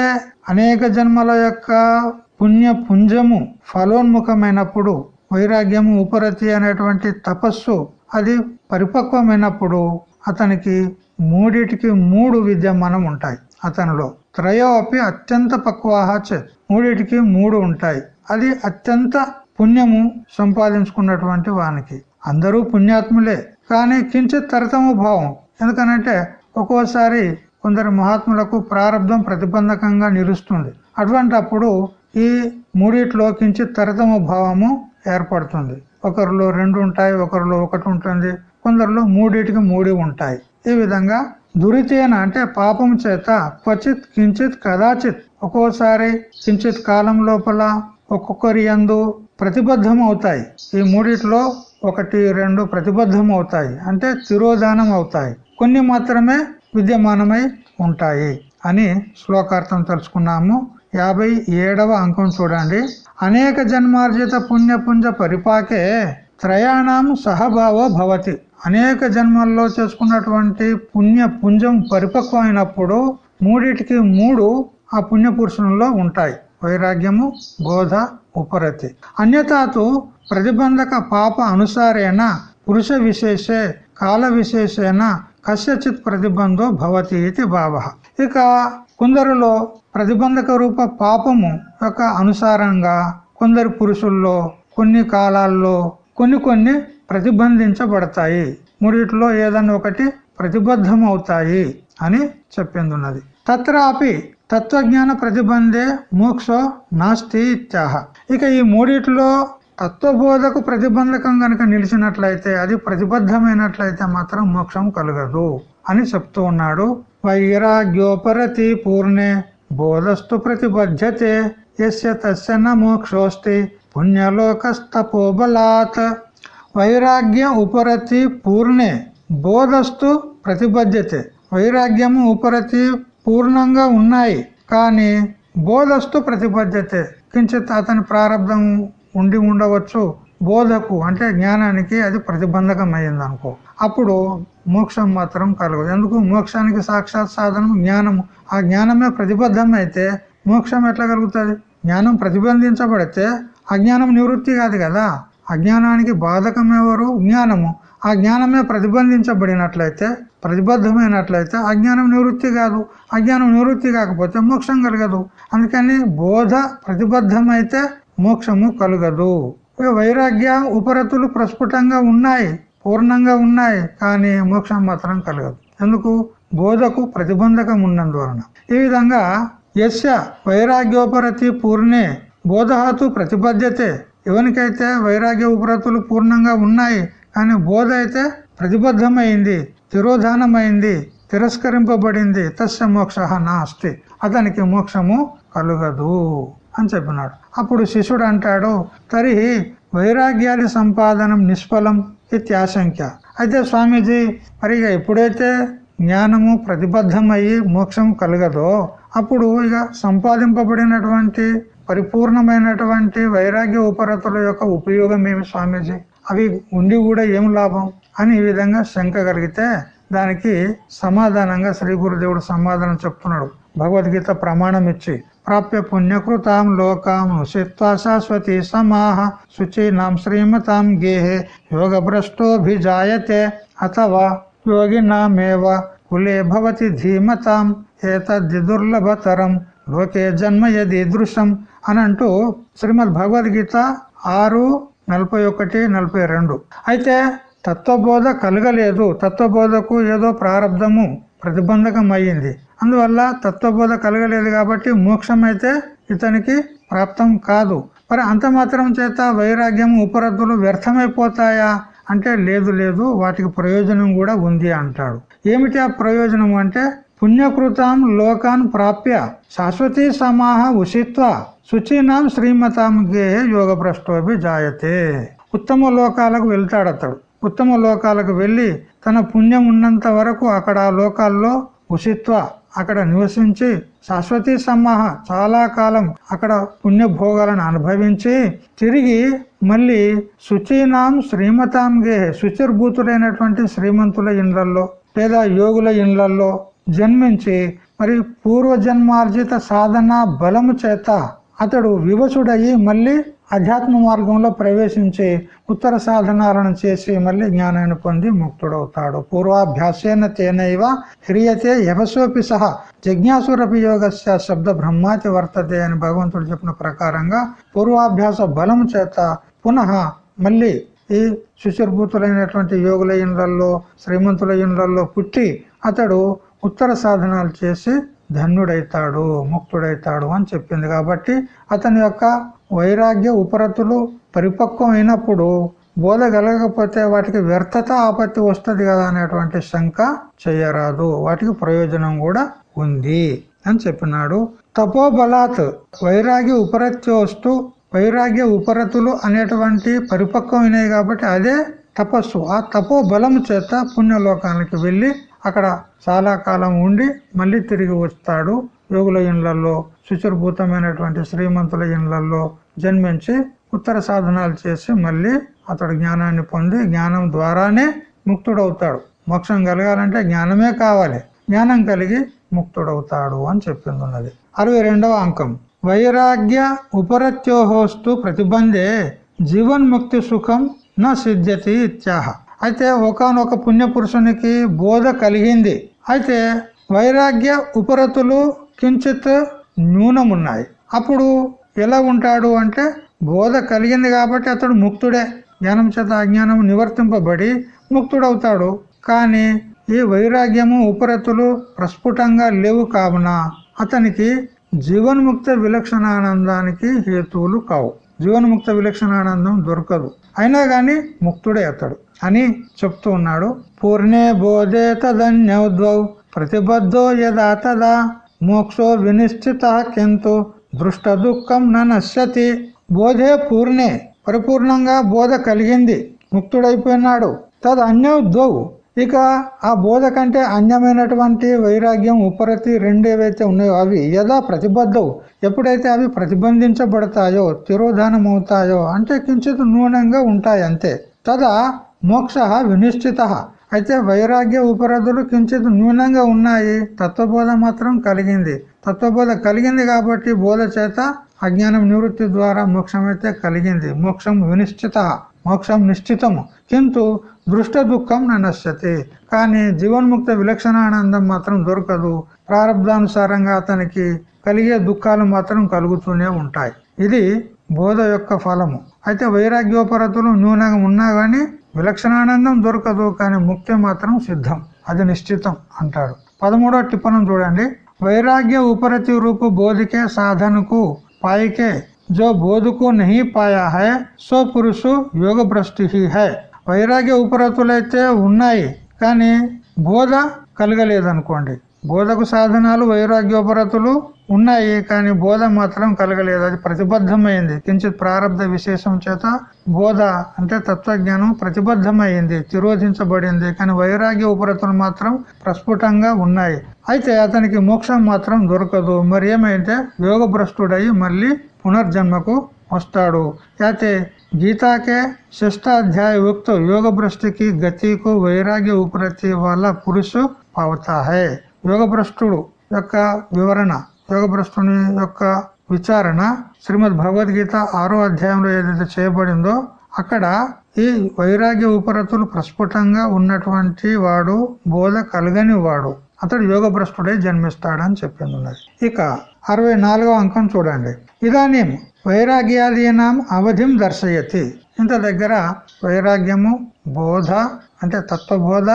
అనేక జన్మల యొక్క పుణ్య పుంజము ఫలోన్ముఖమైనప్పుడు వైరాగ్యము ఉపరతి అనేటువంటి తపస్సు అది పరిపక్వమైనప్పుడు అతనికి మూడిటికి మూడు విద్యమానం ఉంటాయి అతనిలో. త్రయో అపి అత్యంత పక్వాహ మూడిటికి మూడు ఉంటాయి. అది అత్యంత పుణ్యము సంపాదించుకున్నటువంటి వానికి. అందరూ పుణ్యాత్ములే కానీ కించిత్ తరతమ భావం. ఎందుకనంటే ఒక్కోసారి కొందరు మహాత్ములకు ప్రారంధం ప్రతిబంధకంగా నిలుస్తుంది. అటువంటప్పుడు ఈ మూడిట్లో కించిత్ తరతమ భావము ఏర్పడుతుంది. ఒకరిలో రెండు ఉంటాయి ఒకరిలో ఒకటి ఉంటుంది కొందరిలో మూడిటికి మూడి ఉంటాయి. ఈ విధంగా దురితేన అంటే పాపం చేత క్వచిత్ కించిత్ కదాచిత్ ఒక్కోసారి కించిత్ కాలం లోపల ఒక్కొక్కరి ఎందు ప్రతిబద్ధం అవుతాయి ఈ మూడిట్లో ఒకటి రెండు ప్రతిబద్ధం అవుతాయి అంటే తిరోధానం అవుతాయి. కొన్ని మాత్రమే విద్యమానమై ఉంటాయి అని శ్లోకార్థం తెలుసుకున్నాము. యాభై ఏడవ అంకం చూడండి. అనేక జన్మార్జిత పుణ్యపుంజ పరిపాకే త్రయాణం సహభావ భవతి. అనేక జన్మల్లో చేసుకున్నటువంటి పుణ్య పుంజం పరిపక్వమైనప్పుడు మూడిటికి మూడు ఆ పుణ్యపురుషులలో ఉంటాయి. వైరాగ్యము బోధ ఉపరతి. అన్యతాతు ప్రతిబంధక పాప అనుసారేణ పురుష విశేషే కాల విశేషేణ కస్యచిత్ ప్రతిబంధో భవతి ఇది భావ. ఇక కొందరిలో ప్రతిబంధక రూప పాపము యొక్క అనుసారంగా కొందరు పురుషుల్లో కొన్ని కాలాల్లో కొన్ని కొన్ని ప్రతిబంధించబడతాయి. మూడిట్లో ఏదన్నా ఒకటి ప్రతిబద్ధం అవుతాయి అని చెప్పిందున్నది. తత్రాపి తత్వజ్ఞాన ప్రతిబంధే మోక్షో నాస్తి ఇత్యాహ. ఇక ఈ మూడిట్లో తత్వబోధకు ప్రతిబంధకం గనక నిలిచినట్లయితే అది ప్రతిబద్ధమైనట్లయితే మాత్రం మోక్షం కలగదు అని చెప్తూ ఉన్నాడు. వైరాగ్యోపరతి పూర్ణే బోధస్తు ప్రతిబద్ధతే ఎస్య తస్య న మోక్షోస్తి పుణ్యలోకస్తపోబలాత్ వైరాగ్య ఉపరతి పూర్ణే బోధస్తు ప్రతిబద్ధతే వైరాగ్యము ఉపరతి పూర్ణంగా ఉన్నాయి. కానీ బోధస్తు ప్రతిబద్ధతే కించిత్ అతని ప్రారంభం ఉండి ఉండవచ్చు. బోధకు అంటే జ్ఞానానికి అది ప్రతిబంధకం అయింది అనుకో అప్పుడు మోక్షం మాత్రం కలగదు. ఎందుకు? మోక్షానికి సాక్షాత్ సాధనం జ్ఞానము. ఆ జ్ఞానమే ప్రతిబద్ధం అయితే మోక్షం ఎట్లా కలుగుతుంది? జ్ఞానం ప్రతిబంధించబడితే అజ్ఞానం నివృత్తి కాదు కదా. అజ్ఞానానికి బాధకం ఎవరు? జ్ఞానము. ఆ జ్ఞానమే ప్రతిబంధించబడినట్లయితే ప్రతిబద్ధమైనట్లయితే అజ్ఞానం నివృత్తి కాదు. అజ్ఞానం నివృత్తి కాకపోతే మోక్షం కలగదు. అందుకని బోధ ప్రతిబద్ధమైతే మోక్షము కలగదు. వైరాగ్య ఉపరతులు ప్రస్ఫుటంగా ఉన్నాయి పూర్ణంగా ఉన్నాయి కానీ మోక్షం మాత్రం కలగదు. ఎందుకు? బోధకు ప్రతిబంధకం ఉన్నందువలన. ఈ విధంగా యశ వైరాగ్యోపరతి పూర్ణే బోధహాతు ప్రతిబద్ధతే ఎవరికైతే వైరాగ్య ఉపరతులు పూర్ణంగా ఉన్నాయి కానీ బోధ అయితే ప్రతిబద్ధమైంది తిరోధానమైంది తిరస్కరింపబడింది. తస్య మోక్ష నాస్తి. అతనికి మోక్షము కలుగదు అని చెప్పినాడు. అప్పుడు శిష్యుడు అంటాడు తరి వైరాగ్యాది సంపాదనం నిష్ఫలం ఇత్యాశంక్య అయితే స్వామీజీ మరి ఇక ఎప్పుడైతే జ్ఞానము ప్రతిబద్ధమయ్యి మోక్షం కలగదో అప్పుడు ఇక సంపాదింపబడినటువంటి పరిపూర్ణమైనటువంటి వైరాగ్య ఉపరతుల యొక్క ఉపయోగం ఏమి స్వామీజీ? అవి ఉండి కూడా ఏం లాభం అని ఈ విధంగా శంక కలిగితే దానికి సమాధానంగా శ్రీ గురుదేవుడు సమాధానం చెప్తున్నాడు. భగవద్గీత ప్రమాణం ఇచ్చి ప్రాప్య పుణ్యకృతాం లోకాం ఉషిత్వా శాశ్వతి సమాహ శుచీనాం శ్రీమతాం గేహే యోగ భ్రష్టోభిజాయతే అథవా యోగినామేవ కులే భవతి ధీమతాం ఏతద్ది దుర్లభతరం లోకే జన్మ యదీదృశం అని అంటూ శ్రీమద్ భగవద్గీత ఆరు నలభై ఒకటి నలభై రెండు. అయితే తత్వబోధ కలగలేదు. తత్వబోధకు ఏదో ప్రారంధము ప్రతిబంధకం అయ్యింది అందువల్ల తత్వబోధ కలగలేదు కాబట్టి మోక్షం అయితే ఇతనికి ప్రాప్తం కాదు. మరి అంత మాత్రం చేత వైరాగ్యం ఉపరద్దులు వ్యర్థమైపోతాయా? అంటే లేదు లేదు వాటికి ప్రయోజనం కూడా ఉంది అంటాడు. ఏమిటి ఆ ప్రయోజనం అంటే పుణ్యకృతాం లోకాన్ ప్రాప్య శాశ్వతీ సమాహ ఉషిత్వ శుచీనాం శ్రీమతాం గేయ యోగ భ్రష్టోభి జాయతే. ఉత్తమ లోకాలకు వెళ్తాడు అతడు. ఉత్తమ లోకాలకు వెళ్ళి తన పుణ్యం ఉన్నంత వరకు అక్కడ ఆ లోకాల్లో ఉషిత్వ అక్కడ నివసించి శాశ్వతీ సమాహ చాలా కాలం అక్కడ పుణ్యభోగాలను అనుభవించి తిరిగి మళ్ళీ శుచీనాం శ్రీమతాం గే శుచిర్భూతుడైనటువంటి శ్రీమంతుల ఇండ్లల్లో లేదా యోగుల ఇండ్లల్లో జన్మించి మరి పూర్వజన్మార్జిత సాధన బలము చేత అతడు వివసుడయి మళ్ళీ అధ్యాత్మ మార్గంలో ప్రవేశించి ఉత్తర సాధనాలను చేసి మళ్ళీ జ్ఞానాన్ని పొంది ముక్తుడవుతాడు. పూర్వాభ్యాసేన తేనైవ హ్రియతే యవసోపి సహ జిజ్ఞాసురపి యోగస్య శబ్ద బ్రహ్మాతి వర్తతే అని భగవంతుడు చెప్పిన ప్రకారంగా పూర్వాభ్యాస బలం చేత పునః మళ్ళీ ఈ శుచిర్భూతులైనటువంటి యోగుల ఇండ్లలో శ్రీమంతుల ఇండ్లలో పుట్టి అతడు ఉత్తర సాధనాలు చేసి ధన్యుడైతాడు ముక్తుడైతాడు అని చెప్పింది. కాబట్టి అతని యొక్క వైరాగ్య ఉపరతులు పరిపక్వం అయినప్పుడు వాటికి వ్యర్థత ఆపత్తి వస్తుంది కదా అనేటువంటి శంక చేయరాదు. వాటికి ప్రయోజనం కూడా ఉంది అని చెప్పినాడు. తపోబలాత్ వైరాగ్య ఉపరత్యోస్తు వైరాగ్య ఉపరతులు అనేటువంటి పరిపక్వమైనవి కాబట్టి అదే తపస్సు. ఆ తపో చేత పుణ్యలోకానికి వెళ్ళి అక్కడ చాలా కాలం ఉండి మళ్ళీ తిరిగి వస్తాడు. యోగుల ఇండ్లలో శుచుర్భూతమైనటువంటి శ్రీమంతుల ఇండ్లలో జన్మించి ఉత్తర సాధనాలు చేసి మళ్ళీ అతడు జ్ఞానాన్ని పొంది జ్ఞానం ద్వారానే ముక్తుడవుతాడు. మోక్షం కలగాలంటే జ్ఞానమే కావాలి. జ్ఞానం కలిగి ముక్తుడవుతాడు అని చెప్పింది ఉన్నది అరవై రెండవ అంకం. వైరాగ్య ఉపరత్యోహోస్తు ప్రతిబంధే జీవన్ముక్తి సుఖం నా సిద్ధ్యతి ఇత్యాహ. అయితే ఒకనొక పుణ్యపురుషునికి బోధ కలిగింది. అయితే వైరాగ్య ఉపరతులు కించిత్ న్యూనమున్నాయి. అప్పుడు ఎలా ఉంటాడు అంటే బోధ కలిగింది కాబట్టి అతడు ముక్తుడే. జ్ఞానం చేత అజ్ఞానం నివర్తింపబడి ముక్తుడవుతాడు. కానీ ఈ వైరాగ్యము ఉపరతులు ప్రస్ఫుటంగా లేవు కావున అతనికి జీవన్ముక్త విలక్షణానందానికి హేతువులు కావు. జీవన్ముక్త విలక్షణానందం దొరకదు. అయినా కానీ ముక్తుడే అతడు. అని చెప్తూ ఉన్నాడు. పూర్ణే బోధే తదన్యోద్వౌ ప్రతిబద్ధో యదా తదా మోక్షో వినిశ్చిత కింటు దృష్ట దుఃఖం నశ్యతి. బోధే పూర్ణే పరిపూర్ణంగా బోధ కలిగింది ముక్తుడైపోయినాడు. తద్ అన్యోద్వౌ ఇక ఆ బోధ కంటే అన్యమైనటువంటి వైరాగ్యం ఉపరతి రెండేవైతే ఉన్నాయో అవి యదా ప్రతిబద్ధవు ఎప్పుడైతే అవి ప్రతిబంధించబడతాయో తిరోధానం అవుతాయో అంటే కించిత్ నూనంగా ఉంటాయి అంతే తదా మోక్ష వినిశ్చిత అయితే వైరాగ్య ఉపరధులు కించిత్ న్యూనంగా ఉన్నాయి. తత్వబోధ మాత్రం కలిగింది. తత్వబోధ కలిగింది కాబట్టి బోధ చేత అజ్ఞానం నివృత్తి ద్వారా మోక్షం అయితే కలిగింది. మోక్షం వినిశ్చిత మోక్షం నిశ్చితము కింటు దృష్ట దుఃఖం నశ్యతి కానీ జీవన్ముక్త విలక్షణానందం మాత్రం దొరకదు. ప్రారంధానుసారంగా అతనికి కలిగే దుఃఖాలు మాత్రం కలుగుతూనే ఉంటాయి. ఇది బోధ యొక్క ఫలము. అయితే వైరాగ్యోపరతులు న్యూనంగా ఉన్నా గానీ విలక్షణానందం దొరకదు కానీ ముక్తి మాత్రం సిద్ధం. అది నిశ్చితం అంటాడు. పదమూడో టిప్పణం చూడండి. వైరాగ్య ఉపరతి రూపు బోధికే సాధనకు పాయికే. జో బోధుకు నహి పాయా హై సో పురుషు యోగ భ్రష్టి హై. వైరాగ్య ఉపరతులైతే ఉన్నాయి కానీ బోధ కలగలేదనుకోండి. బోధకు సాధనాలు వైరాగ్యోపరతులు ఉన్నాయి కానీ బోధ మాత్రం కలగలేదు. అది ప్రతిబద్ధమైంది. కించిత్ ప్రారంభ విశేషం చేత బోధ అంటే తత్వజ్ఞానం ప్రతిబద్ధమైంది తిరోధించబడింది కానీ వైరాగ్య ఉపరతులు మాత్రం ప్రస్ఫుటంగా ఉన్నాయి. అయితే అతనికి మోక్షం మాత్రం దొరకదు. మరి ఏమైతే? యోగభ్రష్టుడై మళ్ళీ పునర్జన్మకు వస్తాడు. అయితే గీతాకే శిష్టాధ్యాయ యుక్త యోగ భ్రష్టికి గతికు వైరాగ్య ఉపరతి వల్ల పురుషు పావుతా హై యోగ భ్రష్టుడు యొక్క వివరణ యోగభ్రష్టుని యొక్క విచారణ శ్రీమద్ భగవద్గీత ఆరో అధ్యాయంలో ఏదైతే చేయబడిందో అక్కడ ఈ వైరాగ్య ఉపరతులు ప్రస్ఫుటంగా ఉన్నటువంటి వాడు బోధ కలగని వాడు. అతడు యోగ భ్రష్టుడై జన్మిస్తాడని చెప్పింది ఉన్నది ఇక అరవై నాలుగో అంకం చూడండి. ఇదానీ వైరాగ్యాదీనాం అవధిం దర్శయతి. ఇంత దగ్గర వైరాగ్యము బోధ అంటే తత్వబోధ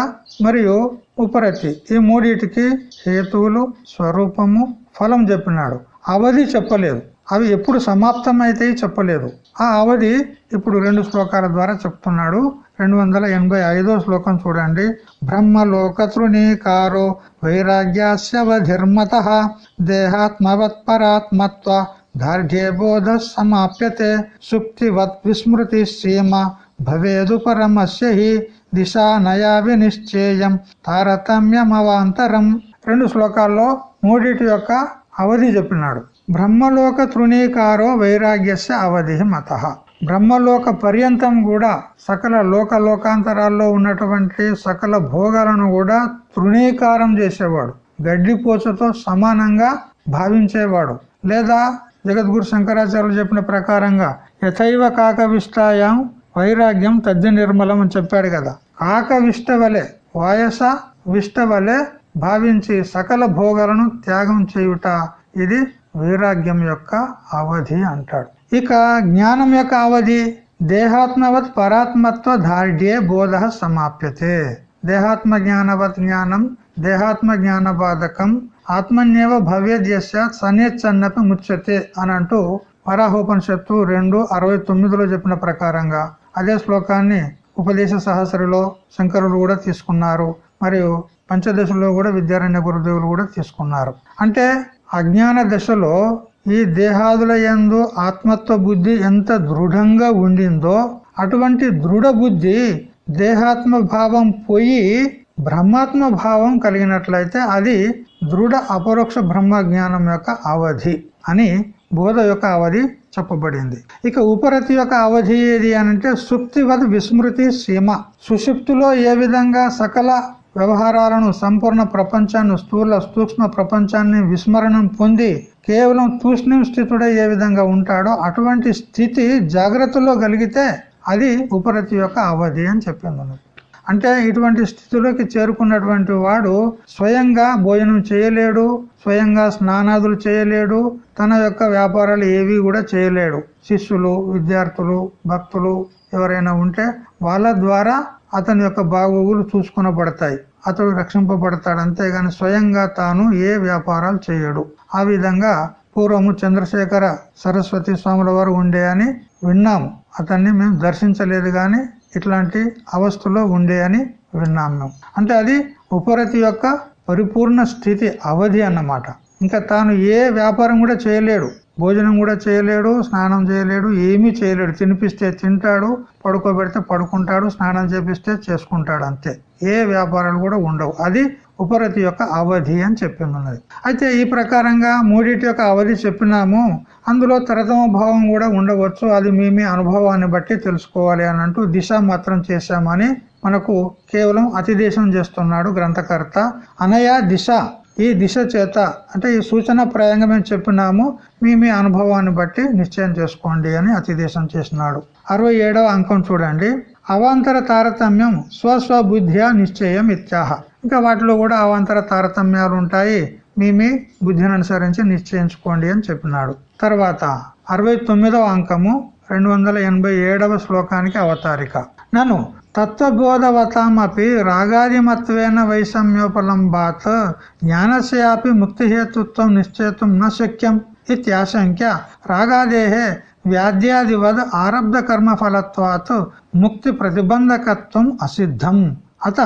మరియు ఉపరతి ఈ మూడిటికి హేతువులు స్వరూపము ఫలం చెప్పినాడు. అవధి చెప్పలేదు. అవి ఎప్పుడు సమాప్తమైతే చెప్పలేదు. ఆ అవధి ఇప్పుడు రెండు శ్లోకాల ద్వారా చెప్తున్నాడు. రెండు వందల ఎనభై ఐదో శ్లోకం చూడండి. బ్రహ్మలోకతృణీకారో వైరాగ్యాస్యవధిర్మత దేహాత్మవత్ పరాత్మత్వ దార్ఢ్యే బోధ సమాప్యతే. సుక్తివత్ విస్మృతి సీమ భవేదు పరమస్య దిశా నయా వినిశ్చేయం తారతమ్యమవాంతరం. రెండు శ్లోకాల్లో మూడిటి యొక్క అవధి చెప్పినాడు. బ్రహ్మలోక తృణీకారో వైరాగ్యస్య అవధి మత. బ్రహ్మలోక పర్యంతం కూడా సకల లోక లోకాంతరాల్లో ఉన్నటువంటి సకల భోగాలను కూడా తృణీకారం చేసేవాడు. గడ్డిపోచతో సమానంగా భావించేవాడు. లేదా జగద్గురు శంకరాచార్యులు చెప్పిన ప్రకారంగా యథైవ కాకవిష్టాయం వైరాగ్యం తద్ది నిర్మలం అని చెప్పాడు కదా. కాక విష్టవలే వాయస విష్టవలే భావించి సకల భోగాలను త్యాగం చేయుట ఇది వైరాగ్యం యొక్క అవధి అంటాడు. ఇక జ్ఞానం యొక్క అవధి దేహాత్మవత్ పరాత్మత్వ దార్ఢ్యే బోధ సమాప్యతే. దేహాత్మ జ్ఞానవత్ జ్ఞానం దేహాత్మ జ్ఞాన బాధకం ఆత్మన్యేవ భవ్యద్యస్య సనేచ్చన్నపి ముచ్చతే అని అంటూ వరాహోపనిషత్తు రెండు అరవై తొమ్మిదిలో చెప్పిన ప్రకారంగా అదే శ్లోకాన్ని ఉపదేశ సహస్రిలో శంకరులు కూడా తీసుకున్నారు. మరియు పంచదశలో కూడా విద్యారణ్య గురుదేవులు కూడా తీసుకున్నారు. అంటే అజ్ఞాన దశలో ఈ దేహాదుల యందు ఆత్మత్వ బుద్ధి ఎంత దృఢంగా ఉండిందో అటువంటి దృఢ బుద్ధి దేహాత్మ భావం పోయి బ్రహ్మాత్మ భావం కలిగినట్లయితే అది దృఢ అపరోక్ష బ్రహ్మ జ్ఞానం యొక్క అవధి అని బోధ యొక్క అవధి చెప్పబడింది. ఇక ఉపరతి యొక్క అవధి ఏది అనంటే సుప్తివద్ విస్మృతి సీమ. సుషుప్తిలో ఏ విధంగా సకల వ్యవహారాలను సంపూర్ణ ప్రపంచాన్ని స్థూల సూక్ష్మ ప్రపంచాన్ని విస్మరణం పొంది కేవలం తూష్ణం స్థితుడే ఏ విధంగా ఉంటాడో అటువంటి స్థితి జాగ్రత్తలో కలిగితే అది ఉపరతి యొక్క అవధి అని చెప్పింది అంటే ఇటువంటి స్థితిలోకి చేరుకున్నటువంటి వాడు స్వయంగా భోజనం చేయలేడు స్వయంగా స్నానాదులు చేయలేడు తన యొక్క వ్యాపారాలు ఏవి కూడా చేయలేడు. శిష్యులు విద్యార్థులు భక్తులు ఎవరైనా ఉంటే వాళ్ళ ద్వారా అతని యొక్క బాగోగులు చూసుకునబడతాయి. అతడు రక్షింపబడతాడు. అంతేగాని స్వయంగా తాను ఏ వ్యాపారాలు చేయడు. ఆ విధంగా పూర్వము చంద్రశేఖర సరస్వతి స్వాముల వారు ఉండే అని విన్నాము. అతన్ని మేము దర్శించలేదు కానీ ఇట్లాంటి అవస్థలో ఉండే అని విన్నాం మేము అంటే అది ఉపరతి యొక్క పరిపూర్ణ స్థితి అవధి అన్నమాట. ఇంకా తాను ఏ వ్యాపారం కూడా చేయలేడు. భోజనం కూడా చేయలేడు స్నానం చేయలేడు ఏమీ చేయలేడు. తినిపిస్తే తింటాడు పడుకోబెడితే పడుకుంటాడు స్నానం చేపిస్తే చేసుకుంటాడు అంతే. ఏ వ్యాపారాలు కూడా ఉండవు. అది ఉపరతి యొక్క అవధి అని చెప్పింది అయితే ఈ ప్రకారంగా మూడింటి యొక్క అవధి చెప్పినాము. అందులో తరతమ భావం కూడా ఉండవచ్చు. అది మీ మీ అనుభవాన్ని బట్టి తెలుసుకోవాలి అని అంటూ దిశ మాత్రం చేశామని మనకు కేవలం అతిదేశం చేస్తున్నాడు గ్రంథకర్త. అనయా దిశ ఈ దిశ చేత అంటే ఈ సూచన ప్రాయంగా మేము చెప్పినాము మీ మీ అనుభవాన్ని బట్టి నిశ్చయం చేసుకోండి అని అతిదేశం చేసినాడు. అరవై అంకం చూడండి. అవాంతర తారతమ్యం స్వస్వబుద్ధ్యా నిశ్చయం ఇత్యాహ. ఇంకా వాటిలో కూడా అవాంతర తారతమ్యాలు ఉంటాయి. మీ మీ బుద్ధిని అనుసరించి నిశ్చయించుకోండి అని చెప్పినాడు. తర్వాత అరవై తొమ్మిదవ అంకము రెండు వందల ఎనభై ఏడవ శ్లోకానికి అవతారిక. నన్ను తత్వబోధవతామపి రాగాదిమత్వేన వైషమ్యోపలంబాత్ జ్ఞానస్యాపి ముక్తిహేతుత్వం నిశ్చేతం న శక్యం ఇత్యాశంక్య రాగాదేహే వ్యాధ్యాదివద్ ఆరబ్ధ కర్మఫలత్వాత్ ముక్తి ప్రతిబంధకత్వం అసిద్ధం. అత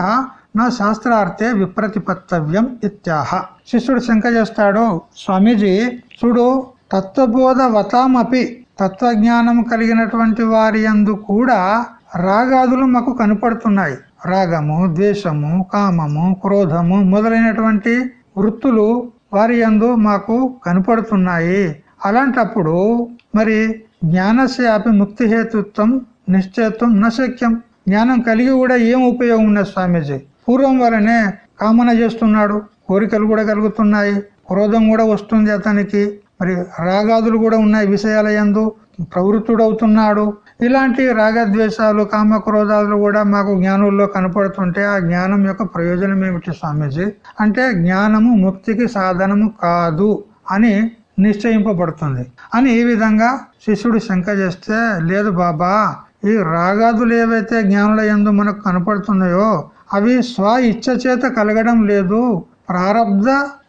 నా శాస్త్రార్థే విప్రతిపత్తవ్యం ఇత్యాహ. శిష్యుడు శంక చేస్తాడు స్వామీజీ చూడు తత్వబోధవతామపి తత్వజ్ఞానం కలిగినటువంటి వారి అందు కూడా రాగాదులు మాకు కనపడుతున్నాయి. రాగము ద్వేషము కామము క్రోధము మొదలైనటువంటి వృత్తులు వారి యందు మాకు కనపడుతున్నాయి. అలాంటప్పుడు మరి జ్ఞానశాపి ముక్తి హేతుత్వం నిశ్చయత్వం నశక్యం. జ్ఞానం కలిగి కూడా ఏం ఉపయోగం ఉన్నది స్వామీజీ? పూర్వం వలనే కామన చేస్తున్నాడు. కోరికలు కూడా కలుగుతున్నాయి. క్రోధం కూడా వస్తుంది అతనికి. మరి రాగాదులు కూడా ఉన్నాయి విషయాల ఎందు ప్రవృత్తుడవుతున్నాడు. ఇలాంటి రాగద్వేషాలు కామక్రోధాలు కూడా మాకు జ్ఞానుల్లో కనపడుతుంటే ఆ జ్ఞానం యొక్క ప్రయోజనం ఏమిటి స్వామీజీ? అంటే జ్ఞానము ముక్తికి సాధనము కాదు అని నిశ్చయింపబడుతుంది. అని ఈ విధంగా శిష్యుడు శంక చేస్తే లేదు బాబా ఈ రాగాదులు ఏవైతే జ్ఞానుల ఎందు మనకు కనపడుతున్నాయో అవి స్వ ఇచ్చచేత కలగడం లేదు. ప్రారబ్ధ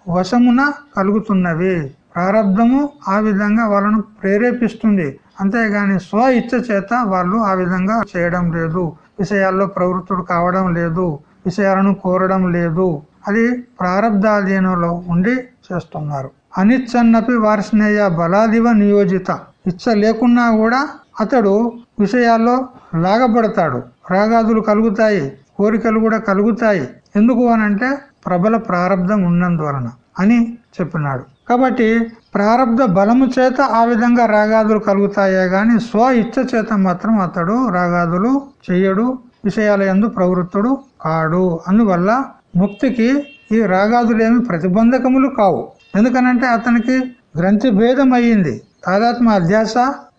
వశమున కలుగుతున్నవి. ప్రారంధము ఆ విధంగా వాళ్ళను ప్రేరేపిస్తుంది. అంతేగాని స్వ ఇచ్చ చేత వాళ్ళు ఆ విధంగా చేయడం లేదు. విషయాల్లో ప్రవృత్తుడు కావడం లేదు. విషయాలను కోరడం లేదు. అది ప్రారంధాధీనంలో ఉండి చేస్తున్నారు. అనిచ్చన్నపి వార్షణేయ బలాదివ నియోజిత. ఇచ్చ లేకున్నా కూడా అతడు విషయాల్లో లాగబడతాడు. రాగాదులు కలుగుతాయి. కోరికలు కూడా కలుగుతాయి. ఎందుకు అనంటే ప్రబల ప్రారంధం ఉన్నందువలన అని చెప్పినాడు. కాబట్టి ప్రారంధ బలము చేత ఆ విధంగా రాగాదులు కలుగుతాయే గాని స్వ ఇచ్చ చేత మాత్రం అతడు రాగాదులు చెయ్యడు విషయాల ఎందు ప్రవృత్తుడు కాడు. అందువల్ల ముక్తికి ఈ రాగాదులేమి ప్రతిబంధకములు కావు. ఎందుకనంటే అతనికి గ్రంథి భేదం అయ్యింది తాదాత్మ అధ్యాస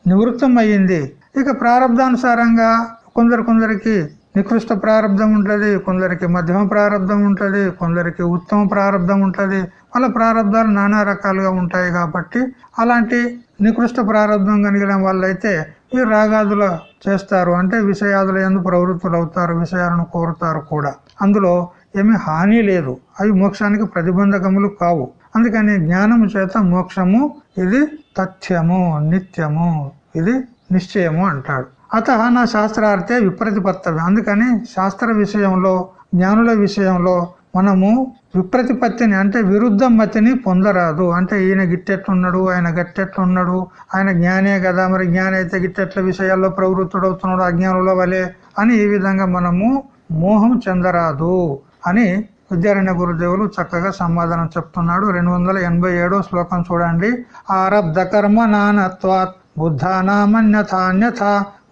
నివృత్తం అయ్యింది ఇక ప్రారంధానుసారంగా కొందరు కొందరికి నికృష్ట ప్రారంధం ఉంటుంది కొందరికి మధ్యమ ప్రారంధం ఉంటుంది కొందరికి ఉత్తమ ప్రారంధం ఉంటుంది. వాళ్ళ ప్రారంధాలు నానా రకాలుగా ఉంటాయి కాబట్టి అలాంటి నికృష్ట ప్రారంధం కలిగిన వాళ్ళైతే ఈ రాగాదుల చేస్తారు. అంటే విషయాదుల ఎందు ప్రవృత్తులు అవుతారు విషయాలను కోరుతారు కూడా. అందులో ఏమి హాని లేదు. అవి మోక్షానికి ప్రతిబంధకములు కావు. అందుకని జ్ఞానము చేత మోక్షము ఇది తథ్యము నిత్యము ఇది నిశ్చయము అంటాడు. అత నా శాస్త్రార్థే విప్రతిపత్తవ్యం అందుకని శాస్త్ర విషయంలో జ్ఞానుల విషయంలో మనము విప్రతిపత్తిని అంటే విరుద్ధ మతిని పొందరాదు. అంటే ఈయన గిట్టెట్లున్నాడు ఆయన గట్టెట్లున్నాడు ఆయన జ్ఞానే కదా మరి జ్ఞాని అయితే గిట్టెట్ల విషయాల్లో ప్రవృత్తుడవుతున్నాడు అజ్ఞానుల వలె అని ఈ విధంగా మనము మోహం చెందరాదు అని విద్యారణ్య గురుదేవులు చక్కగా సమాధానం చెప్తున్నాడు. రెండు వందల ఎనభై ఏడో శ్లోకం చూడండి. ఆరబ్ధ కర్మ నానత్వాత్ బుద్ధానామన్యథాన్యథ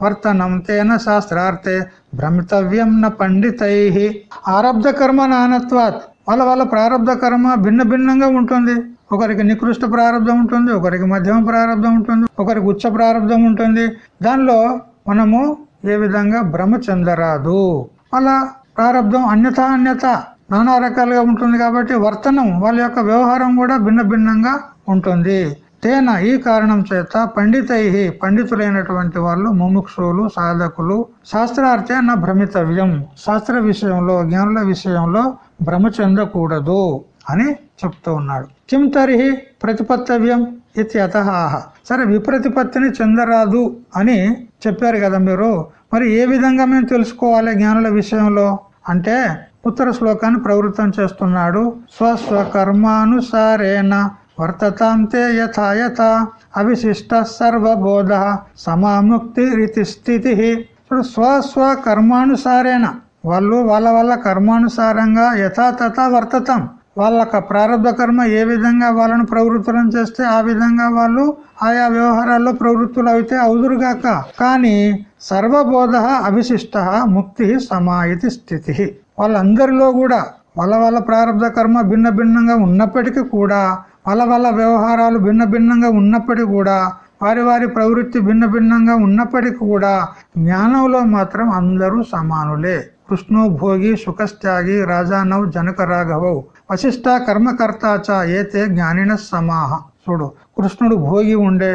వర్తనం తేన శాస్త్రార్థే భ్రమితవ్యం న పండితై. ఆరబ్ధ కర్మ నానత్వాత్. వాళ్ళ వాళ్ళ ప్రారంధ కర్మ భిన్న భిన్నంగా ఉంటుంది. ఒకరికి నికృష్ట ప్రారంధం ఉంటుంది ఒకరికి మధ్యమ ప్రారంధం ఉంటుంది ఒకరికి ఉచ్చ ప్రారంధం ఉంటుంది. దానిలో మనము ఏ విధంగా భ్రమ చెందరాదు. అలా ప్రారంధం అన్యత అన్యత నానా రకాలుగా ఉంటుంది కాబట్టి వర్తనం వాళ్ళ యొక్క వ్యవహారం కూడా భిన్న భిన్నంగా ఉంటుంది. తేన ఈ కారణం చేత పండితై పండితులైనటువంటి వాళ్ళు ముముక్షులు సాధకులు శాస్త్రార్థే నా భ్రమితవ్యం. శాస్త్ర విషయంలో జ్ఞానుల విషయంలో భ్రమ చెందకూడదు అని చెప్తూ ఉన్నాడు. కిం తరిహి ప్రతిపత్తవ్యం ఇత్యత సరే విప్రతిపత్తిని చెందరాదు అని చెప్పారు కదా మీరు. మరి ఏ విధంగా మేము తెలుసుకోవాలి జ్ఞానుల విషయంలో? అంటే ఉత్తర శ్లోకాన్ని ప్రవృత్తం చేస్తున్నాడు. స్వస్వకర్మానుసారేణ వర్తతాం వర్తతాంతే యథా అవిశిష్ట సర్వబోధ సమాముక్తి రీతి స్థితి ఇప్పుడు స్వస్వ కర్మానుసారేణ వాళ్ళు వాళ్ళ వాళ్ళ కర్మానుసారంగా యథాతథ వర్తతం। వాళ్ళ ప్రారంభ కర్మ ఏ విధంగా వాళ్ళను ప్రవృత్తులను చేస్తే ఆ విధంగా వాళ్ళు ఆయా వ్యవహారాల్లో ప్రవృత్తులు అయితే అవుదురుగాక. కానీ సర్వబోధ అవిశిష్ట ముక్తి సమాయతి స్థితి. వాళ్ళందరిలో కూడా వాళ్ళ వాళ్ళ ప్రారంభ కర్మ భిన్న భిన్నంగా ఉన్నప్పటికీ కూడా వాళ్ళ వాళ్ళ వ్యవహారాలు భిన్న భిన్నంగా ఉన్నప్పటికీ కూడా వారి వారి ప్రవృత్తి భిన్న భిన్నంగా ఉన్నప్పటికీ కూడా జ్ఞానంలో మాత్రం అందరూ సమానులే. కృష్ణో భోగి సుఖస్త్యాగి రాజానవ్ జనక రాఘవౌ వశిష్ట కర్మకర్తాచ ఏతే జ్ఞానిన సమాహ. చూడు కృష్ణుడు భోగి ఉండే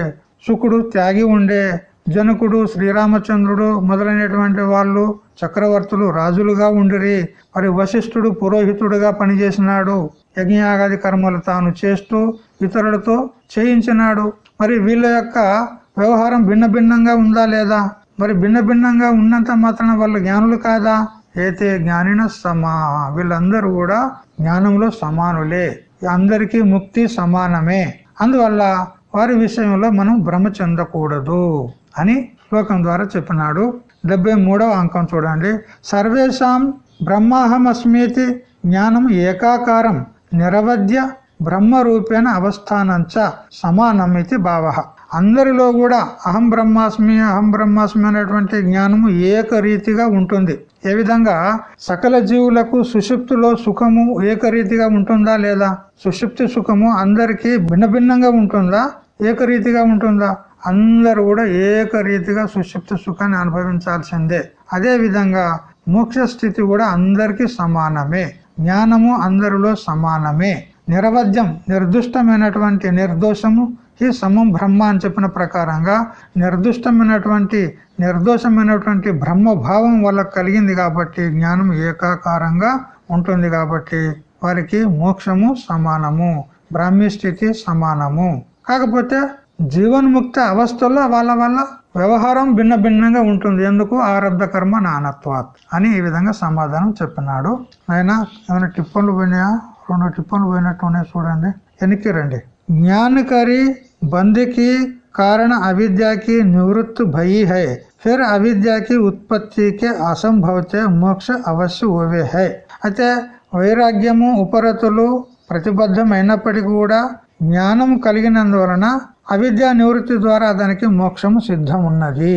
శుకుడు త్యాగి ఉండే జనకుడు శ్రీరామచంద్రుడు మొదలైనటువంటి వాళ్ళు చక్రవర్తులు రాజులుగా ఉండిరి మరి వశిష్ఠుడు పురోహితుడుగా పనిచేసినాడు. యజ్ఞయాగాది కర్మలు తాను చేస్తూ ఇతరులతో చేయించినాడు. మరి వీళ్ళ యొక్క వ్యవహారం భిన్న భిన్నంగా ఉందా లేదా? మరి భిన్న భిన్నంగా ఉన్నంత మాత్రం వాళ్ళు జ్ఞానులు కాదా? అయితే జ్ఞానిన సమా. వీళ్ళందరూ కూడా జ్ఞానంలో సమానులే. అందరికీ ముక్తి సమానమే. అందువల్ల వారి విషయంలో మనం భ్రమ చెందకూడదు అని శ్లోకం ద్వారా చెప్పినాడు. డెబ్బై మూడవ అంకం చూడండి. సర్వేషాం బ్రహ్మాహమస్మీతి జ్ఞానం ఏకాకారం. నిరవధ్య బ్రహ్మరూపేణ అవస్థానంచ సమానమితి భావ. అందరిలో కూడా అహం బ్రహ్మాస్మి అహం బ్రహ్మాస్మి అనేటువంటి జ్ఞానము ఏకరీతిగా ఉంటుంది. ఏ విధంగా? సకల జీవులకు సుషుప్తిలో సుఖము ఏకరీతిగా ఉంటుందా లేదా? సుషుప్తి సుఖము అందరికీ భిన్న భిన్నంగా ఉంటుందా? ఏకరీతిగా ఉంటుందా? అందరు కూడా ఏకరీతిగా సుషుప్తి సుఖాన్ని అనుభవించాల్సిందే. అదే విధంగా మోక్ష స్థితి కూడా అందరికీ సమానమే. జ్ఞానము అందరిలో సమానమే. నిరవధ్యం నిర్దుష్టమైనటువంటి నిర్దోషము ఈ సమం బ్రహ్మ అని చెప్పిన ప్రకారంగా నిర్దుష్టమైనటువంటి నిర్దోషమైనటువంటి బ్రహ్మభావం వల్ల వాళ్ళకు కలిగింది కాబట్టి జ్ఞానం ఏకాకారంగా ఉంటుంది కాబట్టి వారికి మోక్షము సమానము బ్రాహ్మీ స్థితి సమానము. కాకపోతే జీవన్ముక్త అవస్థల్లో వాళ్ళ వల్ల వ్యవహారం భిన్న భిన్నంగా ఉంటుంది. ఎందుకు? ఆరబ్ధ కర్మ నానత్వాత్ అని ఈ విధంగా సమాధానం చెప్పినాడు. ఆయన ఏమైనా టిప్పన్లు పోయినాయా? రెండు టిప్పన్లు పోయినట్టునే చూడండి. వెనక్కి రండి జ్ఞానకరి బందికి కారణ అవిద్యకి నివృత్తి భయి హై. ఫిర్ అవిద్యకి ఉత్పత్తికి అసంభవతే మోక్ష అవశ్య ఓవే హై. అయితే వైరాగ్యము ఉపరతులు ప్రతిబద్ధమైనప్పటికీ కూడా జ్ఞానం కలిగినందువలన అవిద్యా నివృత్తి ద్వారా దానికి మోక్షము సిద్ధం ఉన్నది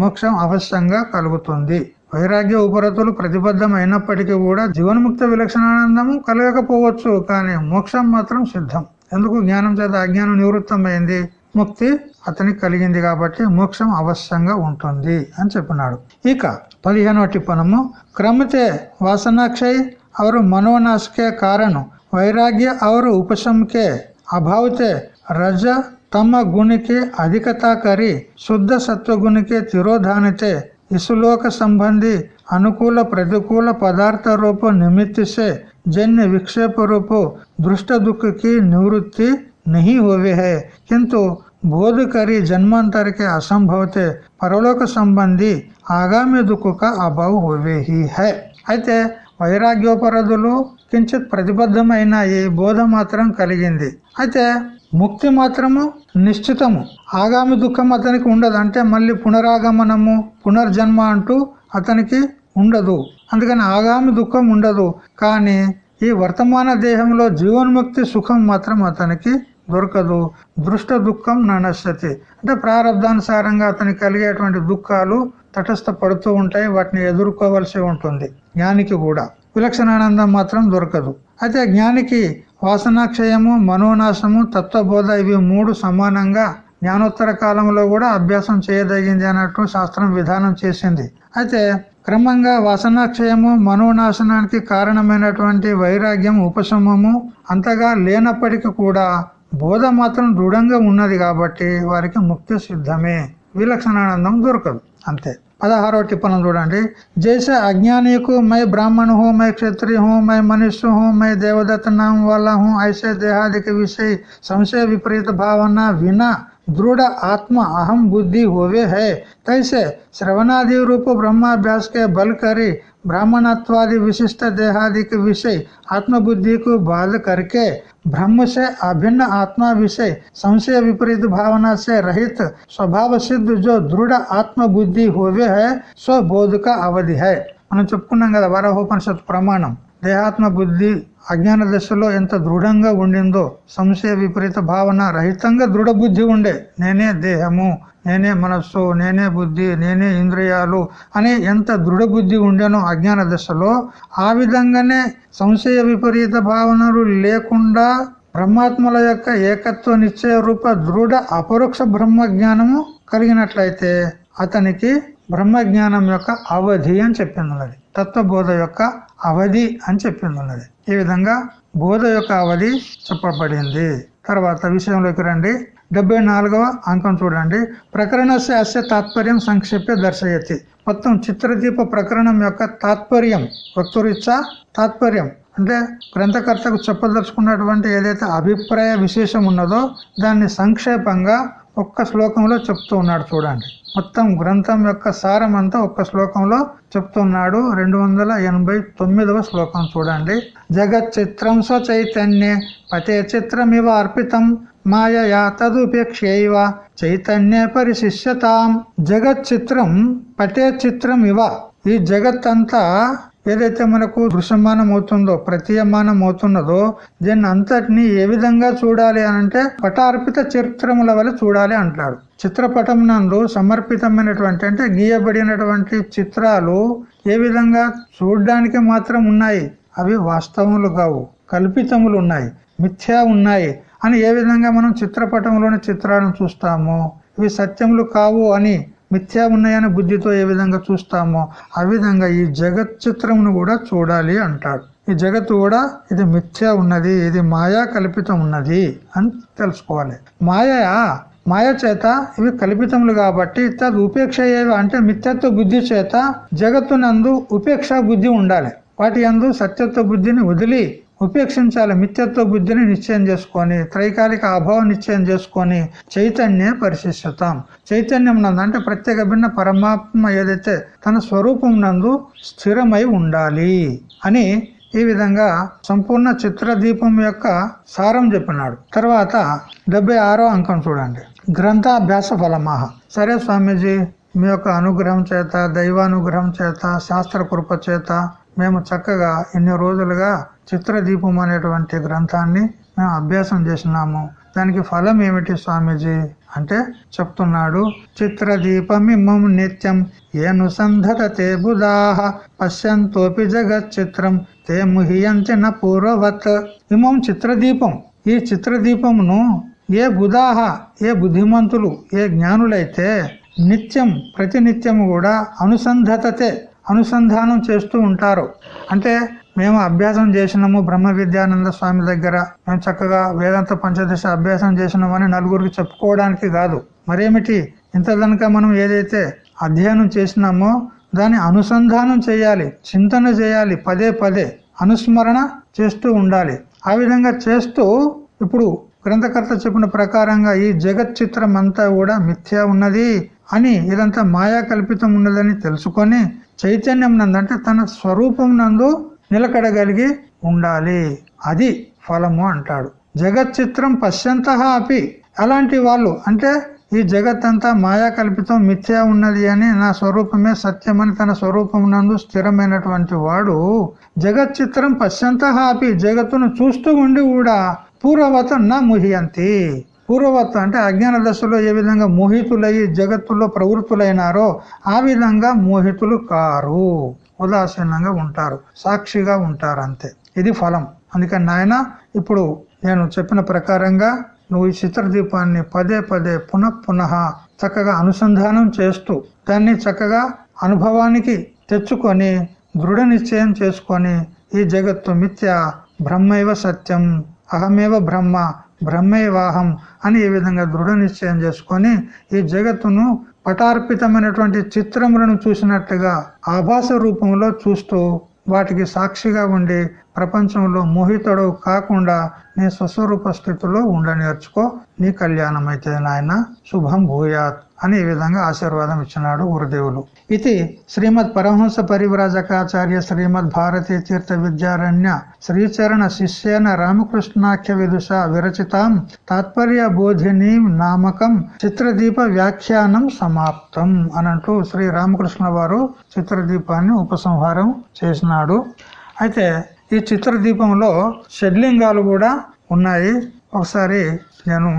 మోక్షం అవశ్యంగా కలుగుతుంది. వైరాగ్య ఉపరతులు ప్రతిబద్ధమైనప్పటికీ కూడా జీవన్ముక్త విలక్షణానందము కలగకపోవచ్చు కానీ మోక్షం మాత్రం సిద్ధం. ఎందుకు జ్ఞానం చేత అజ్ఞానం నివృత్తమైంది? ముక్తి అతనికి కలిగింది కాబట్టి మోక్షం అవశ్యంగా ఉంటుంది అని చెప్పినాడు. ఇక పదిహేనవ టిప్పణము క్రమతే వాసనాక్షయ్ అవరు మనోనాశకే కారణం. వైరాగ్య అవరు ఉపశమకే అభావితే రజ अभाव से रज तम गुण के अधिकता करी शुद्ध सत्व गुण के तिरोधान से इसलोक संबंधी अनुकूल प्रतिकूल पदार्थ रूप निमित्त से जन्य विक्षेप रूप दृष्ट दुख की निवृत्ति नहीं हुए है किंतु बोध करी जन्मांतर के असंभव थे परलोक संबंधी ఆగామి దుఃఖ అభావ హోవేహి హై అయితే వైరాగ్యోపరదులు కించిత్ ప్రతిబద్ధమైన ఈ బోధ మాత్రం కలిగింది అయితే ముక్తి మాత్రము నిశ్చితము. ఆగామి దుఃఖం అతనికి ఉండదు. అంటే మళ్ళీ పునరాగమనము పునర్జన్మ అంటూ అతనికి ఉండదు. అందుకని ఆగామి దుఃఖం ఉండదు. కానీ ఈ వర్తమాన దేహంలో జీవన్ముక్తి సుఖం మాత్రం అతనికి దొరకదు. దృష్ట దుఃఖం ననశ్యతి. అంటే ప్రారంధానుసారంగా అతనికి కలిగేటువంటి దుఃఖాలు తటస్థ పడుతూ ఉంటాయి. వాటిని ఎదుర్కోవలసి ఉంటుంది. జ్ఞానికి కూడా. విలక్షణానందం మాత్రం దొరకదు. అయితే జ్ఞానికి వాసనాక్షయము మనోనాశము తత్వబోధ ఇవి మూడు సమానంగా జ్ఞానోత్తర కాలంలో కూడా అభ్యాసం చేయదగింది అన్నట్టు శాస్త్రం విధానం చేసింది. అయితే క్రమంగా వాసనాక్షయము మనోనాశనానికి కారణమైనటువంటి వైరాగ్యం ఉపశమము అంతగా లేనప్పటికీ కూడా బోధ మాత్రం దృఢంగా ఉన్నది కాబట్టి వారికి ముక్తి సిద్ధమే. విలక్షణానందం దొరకదు. అంతే. పదహారో టిప్పణం చూడండి. జైస అజ్ఞానికు my బ్రాహ్మణు oh my Kshatriya oh my మనుష్యు oh my Devadatta నామ వల్ల హో ఐసే దేహాదిక విషయ సంశయ విపరీత భావన వినా दृढ़ आत्मा अहम बुद्धि होवे है तैसे श्रवणादि रूप ब्रह्माभ्यास के बल करी ब्राह्मणत्वादि विशिष्ट देहादि के विषय आत्मबुद्धि को बाध करके ब्रह्म से अभिन्न आत्मा विषय संशय विपरीत भावना से रहित स्वभाव सिद्ध जो दृढ़ आत्म बुद्धि होवे है स्वबोध का अवधि है మనం చెప్పుకున్నాం కదా వరహోపనిషత్ ప్రమాణం దేహాత్మ బుద్ధి అజ్ఞాన దశలో ఎంత దృఢంగా ఉండిందో సంశయ విపరీత భావన రహితంగా దృఢ బుద్ధి ఉండే. నేనే దేహము నేనే మనస్సు నేనే బుద్ధి నేనే ఇంద్రియాలు అని ఎంత దృఢ బుద్ధి ఉండేనో అజ్ఞాన దశలో ఆ విధంగానే సంశయ విపరీత భావనలు లేకుండా బ్రహ్మాత్మల యొక్క ఏకత్వ నిశ్చయ రూప దృఢ అపరోక్ష బ్రహ్మ జ్ఞానము కలిగినట్లయితే అతనికి బ్రహ్మజ్ఞానం యొక్క అవధి అని చెప్పింది తత్వబోధ యొక్క అవధి అని చెప్పింది ఉన్నది ఈ విధంగా బోధ యొక్క అవధి చెప్పబడింది. తర్వాత విషయంలోకి రండి. డెబ్బై నాలుగవ అంకం చూడండి. ప్రకరణస్య శాస్త్ర తాత్పర్యం సంక్షిప్య దర్శయతి. మొత్తం చిత్రదీప ప్రకరణం యొక్క తాత్పర్యం వక్తురిచ్చా తాత్పర్యం. అంటే గ్రంథకర్తకు చెప్పదలుచుకున్నటువంటి ఏదైతే అభిప్రాయ విశేషం ఉన్నదో దాన్ని సంక్షేపంగా ఒక్క శ్లోకంలో చెప్తూ ఉన్నాడు చూడండి. మొత్తం గ్రంథం యొక్క సారం అంతా ఒక్క శ్లోకంలో చెప్తున్నాడు. రెండు వందల ఎనభై తొమ్మిదవ శ్లోకం చూడండి. జగత్ చిత్రం స్వచైతన్య పతే చిత్రమివ అర్పితం. మాయయా తదుపేక్షైవ చైతన్య పరిశిష్యతాం. జగత్ చిత్రం పటే చిత్రం ఇవ ఈ జగత్ అంతా ఏదైతే మనకు దృశ్యమానం అవుతుందో ప్రతీయమానం అవుతున్నదో దీన్ని అంతటిని ఏ విధంగా చూడాలి అని అంటే పటార్పిత చిత్రముల వల్ల చూడాలి అంటాడు. చిత్రపటం నందు సమర్పితమైనటువంటి అంటే గీయబడినటువంటి చిత్రాలు ఏ విధంగా చూడడానికి మాత్రం ఉన్నాయి? అవి వాస్తవములు కావు కల్పితములు ఉన్నాయి మిథ్యా ఉన్నాయి అని ఏ విధంగా మనం చిత్రపటంలోని చిత్రాలను చూస్తామో ఇవి సత్యములు కావు అని మిథ్యా ఉన్నాయని బుద్ధితో ఏ విధంగా చూస్తామో ఆ విధంగా ఈ జగత్ చిత్రమును కూడా చూడాలి అంటాడు. ఈ జగత్తు కూడా ఇది మిథ్యా ఉన్నది ఇది మాయా కల్పితం ఉన్నది అని తెలుసుకోవాలి. మాయా మాయ చేత ఇవి కల్పితములు కాబట్టి తదు ఉపేక్ష అంటే మిథ్యత్వ బుద్ధి చేత జగత్తునందు ఉపేక్ష బుద్ధి ఉండాలి. వాటి అందు సత్యత్వ బుద్ధిని వదిలి ఉపేక్షించాలి మిథ్యత్వ బుద్ధిని నిశ్చయం చేసుకొని త్రైకాలిక అభావం నిశ్చయం చేసుకొని చైతన్య పరిశిష్టతాం. చైతన్యం నందు అంటే ప్రత్యేక భిన్న పరమాత్మ ఏదైతే తన స్వరూపం నందు స్థిరమై ఉండాలి అని ఈ విధంగా సంపూర్ణ చిత్రదీపం యొక్క సారం చెప్పినాడు. తర్వాత డెబ్బై అంకం చూడండి. గ్రంథాభ్యాస ఫలమాహ. సరే స్వామీజీ మీ యొక్క అనుగ్రహం చేత దైవానుగ్రహం చేత శాస్త్ర కృప చేత మేము చక్కగా ఎన్ని రోజులుగా చిత్రదీపం అనేటువంటి గ్రంథాన్ని మేము అభ్యాసం చేసినాము. దానికి ఫలం ఏమిటి స్వామీజీ? అంటే చెప్తున్నాడు చిత్రదీపమిమం నిత్యం ఏనుసంధతే బుధాహ పశ్యంతోపి జగత్ చిత్రం తే ముహియంతి న పూర్వవత్. ఇమం చిత్రదీపం. ఈ చిత్రదీపమును ఏ బుధాహ ఏ బుద్ధిమంతులు ఏ జ్ఞానులైతే నిత్యం ప్రతినిత్యము కూడా అనుసంధతతే అనుసంధానం చేస్తూ ఉంటారు. అంటే మేము అభ్యాసం చేసినాము బ్రహ్మ విద్యానంద స్వామి దగ్గర. మేము చక్కగా వేదాంత పంచదశ అభ్యాసం చేసినామని నలుగురికి చెప్పుకోవడానికి కాదు. మరేమిటి? ఇంత కనుక మనం ఏదైతే అధ్యయనం చేసినామో దాన్ని అనుసంధానం చేయాలి చింతన చేయాలి పదే పదే అనుస్మరణ చేస్తూ ఉండాలి. ఆ విధంగా చేస్తూ ఇప్పుడు గ్రంథకర్త చెప్పిన ప్రకారంగా ఈ జగత్ చిత్రం అంతా కూడా మిథ్యా ఉన్నది అని ఇదంతా మాయా కల్పితం ఉన్నదని తెలుసుకొని చైతన్యం నందు అంటే తన స్వరూపం నందు నిలకడగలిగి ఉండాలి. అది ఫలము అంటాడు. జగత్ చిత్రం పశ్యంత అపి. అలాంటి వాళ్ళు అంటే ఈ జగత్ అంతా మాయా కల్పితం మిథ్యా ఉన్నది అని నా స్వరూపమే సత్యమని తన స్వరూపం నందు స్థిరమైనటువంటి వాడు జగత్ చిత్రం పశ్యంత అపి. జగత్తును చూస్తూ ఉండి కూడా పూర్వవత నా ముహియంతి. పూర్వవత్త అంటే అజ్ఞాన దశలో ఏ విధంగా మోహితులయ్యి జగత్తులో ప్రవృత్తులైనారో ఆ విధంగా మోహితులు కారు. ఉదాసీనంగా ఉంటారు. సాక్షిగా ఉంటారు అంతే ఇది ఫలం. అందుకని నాయన ఇప్పుడు నేను చెప్పిన ప్రకారంగా నువ్వు ఈ చిత్రదీపాన్ని పదే పదే పునః పునః చక్కగా అనుసంధానం చేస్తూ దాన్ని చక్కగా అనుభవానికి తెచ్చుకొని దృఢ నిశ్చయం చేసుకొని ఈ జగత్తు మిథ్య బ్రహ్మైవ సత్యం అహమేవ బ్రహ్మ బ్రహ్మైవాహం అని ఈ విధంగా దృఢ నిశ్చయం చేసుకొని ఈ జగత్తును పటార్పితమైనటువంటి చిత్రములను చూసినట్టుగా ఆభాస రూపంలో చూస్తూ వాటికి సాక్షిగా ఉండి ప్రపంచంలో మోహితుడు కాకుండా నీ స్వస్వరూప స్థితిలో ఉండ నేర్చుకో. నీ కళ్యాణం అయితే నాయన శుభం భూయాత్ అని ఈ విధంగా ఆశీర్వాదం ఇచ్చినాడు గురుదేవులు. ఇది శ్రీమద్ పరమహంస పరివ్రాజకాచార్య శ్రీమద్ భారతీ తీర్థ విద్యారణ్య శ్రీచరణ శిష్యేన రామకృష్ణాఖ్య విదుష విరచితాం తాత్పర్య బోధిని నామకం చిత్రదీప వ్యాఖ్యానం సమాప్తం అనంటూ శ్రీ రామకృష్ణ వారు చిత్రదీపాన్ని ఉపసంహారం చేసినాడు. అయితే ఈ చిత్రదీపంలో షడ్లింగాలు కూడా ఉన్నాయి. ఒకసారి నేను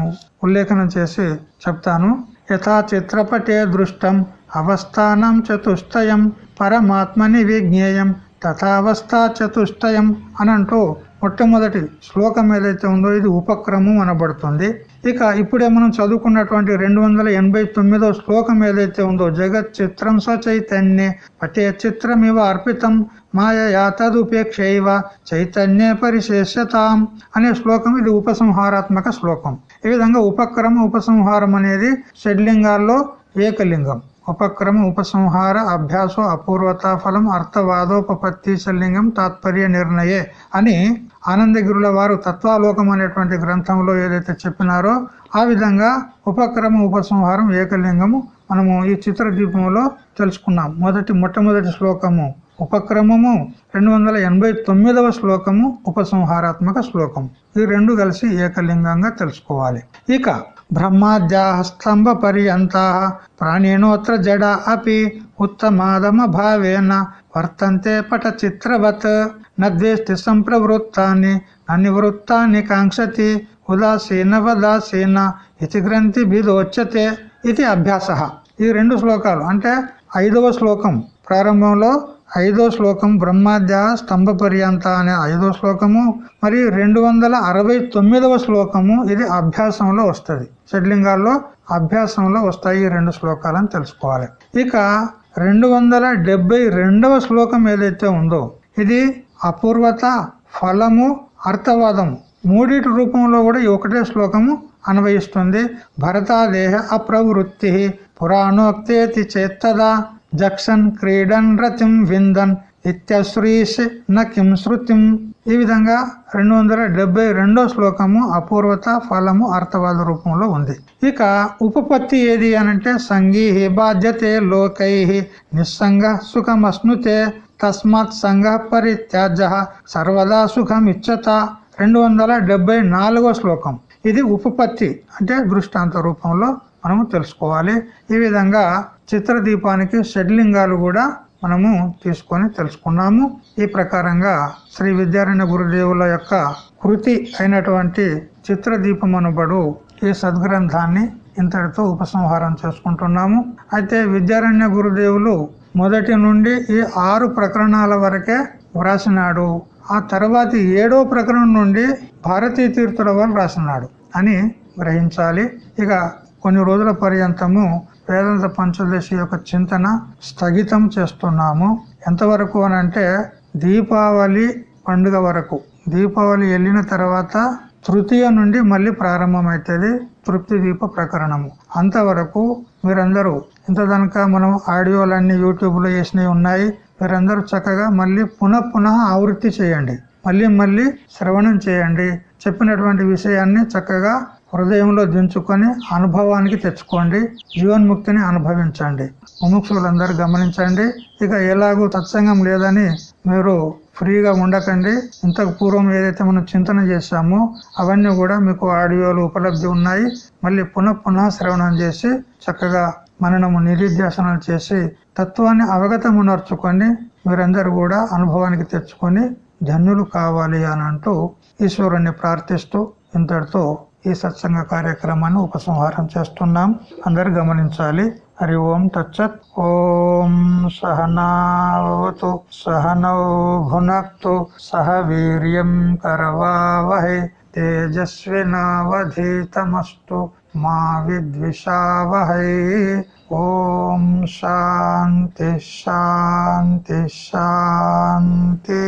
ఉల్లేఖనం చేసి చెప్తాను. యథా చిత్రపటే దృష్టం అవస్థానం చతుష్టయం పరమాత్మని విజ్ఞేయం తథావస్థా చతుష్టయం అనంటూ మొట్టమొదటి శ్లోకం ఏదైతే ఉందో ఇది ఉపక్రమం అనబడుతుంది. ఇక ఇప్పుడే మనం చదువుకున్నటువంటి రెండు వందల ఎనభై తొమ్మిదో శ్లోకం ఏదైతే ఉందో జగత్ చిత్రం సచైతన్యే పటే చిత్రం ఇవ అర్పితం మాయయా తదుపేక్షైవ చైతన్య పరిశేషతాం అనే శ్లోకం ఇది ఉపసంహారాత్మక శ్లోకం. ఈ విధంగా ఉపక్రమ ఉపసంహారం అనేది షడ్లింగాల్లో ఏకలింగం. ఉపక్రమ ఉపసంహార అభ్యాసో అపూర్వతా ఫలం అర్థవాదోపత్తి శలింగం తాత్పర్య నిర్ణయే అని ఆనందగిరుల వారు తత్వాలోకం అనేటువంటి గ్రంథంలో ఏదైతే చెప్పినారో ఆ విధంగా ఉపక్రమ ఉపసంహారం ఏకలింగము మనము ఈ చిత్రదీపంలో తెలుసుకున్నాం. మొదటి మొట్టమొదటి శ్లోకము ఉపక్రమము రెండు వందల ఎనభై తొమ్మిదవ శ్లోకము ఉపసంహారాత్మక శ్లోకం. ఈ రెండు కలిసి ఏకలింగంగా తెలుసుకోవాలి. ఇక బ్రహ్మాద్యా స్తంభ పర్యంతా ప్రాణినోత్ర జడ అపి ఉత్తమాదమ భావేన వర్తంతే పట చిత్రవత్ నద్వేష్టి సంప్రవృత్తాన్ని అనివృత్తాన్ని కాంక్షతి ఉదాసీన వదాసీన ఇతి గ్రంథి బిదోచ్యతే ఇది అభ్యాస ఈ రెండు శ్లోకాలు అంటే ఐదవ శ్లోకం ప్రారంభంలో ఐదో శ్లోకం బ్రహ్మాద్య స్తంభ పర్యంత అనే ఐదో శ్లోకము మరి రెండు వందల అరవై తొమ్మిదవ శ్లోకము ఇది అభ్యాసంలో వస్తుంది. షడ్లింగాల్లో అభ్యాసంలో వస్తాయి ఈ రెండు శ్లోకాలని తెలుసుకోవాలి. ఇక రెండు వందల డెబ్బై రెండవ శ్లోకం ఏదైతే ఉందో ఇది అపూర్వత ఫలము అర్థవాదము మూడిటి రూపంలో కూడా ఈ ఒకటే శ్లోకము అన్వయిస్తుంది. భరతాదేహ అప్రవృత్తి పురాణోక్తేతి చేత్తదా జక్షన్ క్రీడన్ రతిం విందన్ ఇత్యశ్రీష్ నకిం శృతిం ఈ విధంగా రెండు వందల డెబ్బై రెండో శ్లోకము అపూర్వత ఫలము అర్థవాద రూపంలో ఉంది. ఇక ఉపపత్తి ఏది అనంటే సంగీహి బాధ్యతే లోకై నిస్సంగ సుఖమస్నుతే తస్మాత్ సంగ పరిత్యాజ సర్వదా సుఖం ఇచ్చత రెండు వందల డెబ్బై నాలుగో శ్లోకం. ఇది ఉపపత్తి అంటే దృష్టాంత రూపంలో మనము తెలుసుకోవాలి. ఈ విధంగా చిత్రదీపానికి షడ్లింగాలు కూడా మనము తీసుకొని తెలుసుకున్నాము. ఈ ప్రకారంగా శ్రీ విద్యారణ్య గురుదేవుల యొక్క కృతి అయినటువంటి చిత్రదీపం అనబడు ఈ సద్గ్రంథాన్ని ఇంతటితో ఉపసంహారం చేసుకుంటున్నాము. అయితే విద్యారణ్య గురుదేవులు మొదటి నుండి ఈ ఆరు ప్రకరణాల వరకే వ్రాసినాడు. ఆ తర్వాతి ఏడో ప్రకరణం నుండి భారతీ తీర్థుల వారు రాసినాడు అని గ్రహించాలి. ఇక కొన్ని రోజుల పర్యంతము వేదాంత పంచదశి యొక్క చింతన స్థగితం చేస్తున్నాము. ఎంతవరకు అనంటే దీపావళి పండుగ వరకు. దీపావళి వెళ్ళిన తర్వాత తృతీయ నుండి మళ్ళీ ప్రారంభమవుతుంది తృప్తి దీప ప్రకరణము. అంతవరకు మీరందరూ ఇంత కనుక మనం ఆడియోలన్నీ యూట్యూబ్లో వేసినవి ఉన్నాయి. మీరందరూ చక్కగా మళ్ళీ పునః పునః ఆవృత్తి చేయండి. మళ్ళీ మళ్ళీ శ్రవణం చేయండి. చెప్పినటువంటి విషయాన్ని చక్కగా హృదయంలో దించుకొని అనుభవానికి తెచ్చుకోండి. జీవన్ముక్తిని అనుభవించండి. ముముక్షులందరూ గమనించండి. ఇక ఎలాగూ సత్సంగం లేదని మీరు ఫ్రీగా ఉండకండి. ఇంతకు పూర్వం ఏదైతే మనం చింతన చేశామో అవన్నీ కూడా మీకు ఆడియోలు ఉపలబ్ధి ఉన్నాయి. మళ్ళీ పునః పునః శ్రవణం చేసి చక్కగా మననము నిధిధ్యాసనాలు చేసి తత్వాన్ని అవగతము నర్చుకొని మీరందరూ కూడా అనుభవానికి తెచ్చుకొని ధన్యులు కావాలి అని అంటూ ఈశ్వరుణ్ణి ప్రార్థిస్తూ ఇంతటితో ఈ సత్సంగ కార్యక్రమాన్ని ఉపసంహారం చేస్తున్నాం. అందరు గమనించాలి. హరి ఓం తచ్చత్ ఓం సహనావతు సహనౌ భునక్తు సహ వీర్యం కరవావహే తేజస్వినావధీతమస్తు మా విద్విషావహై. ఓం శాంతి శాంతి శాంతి.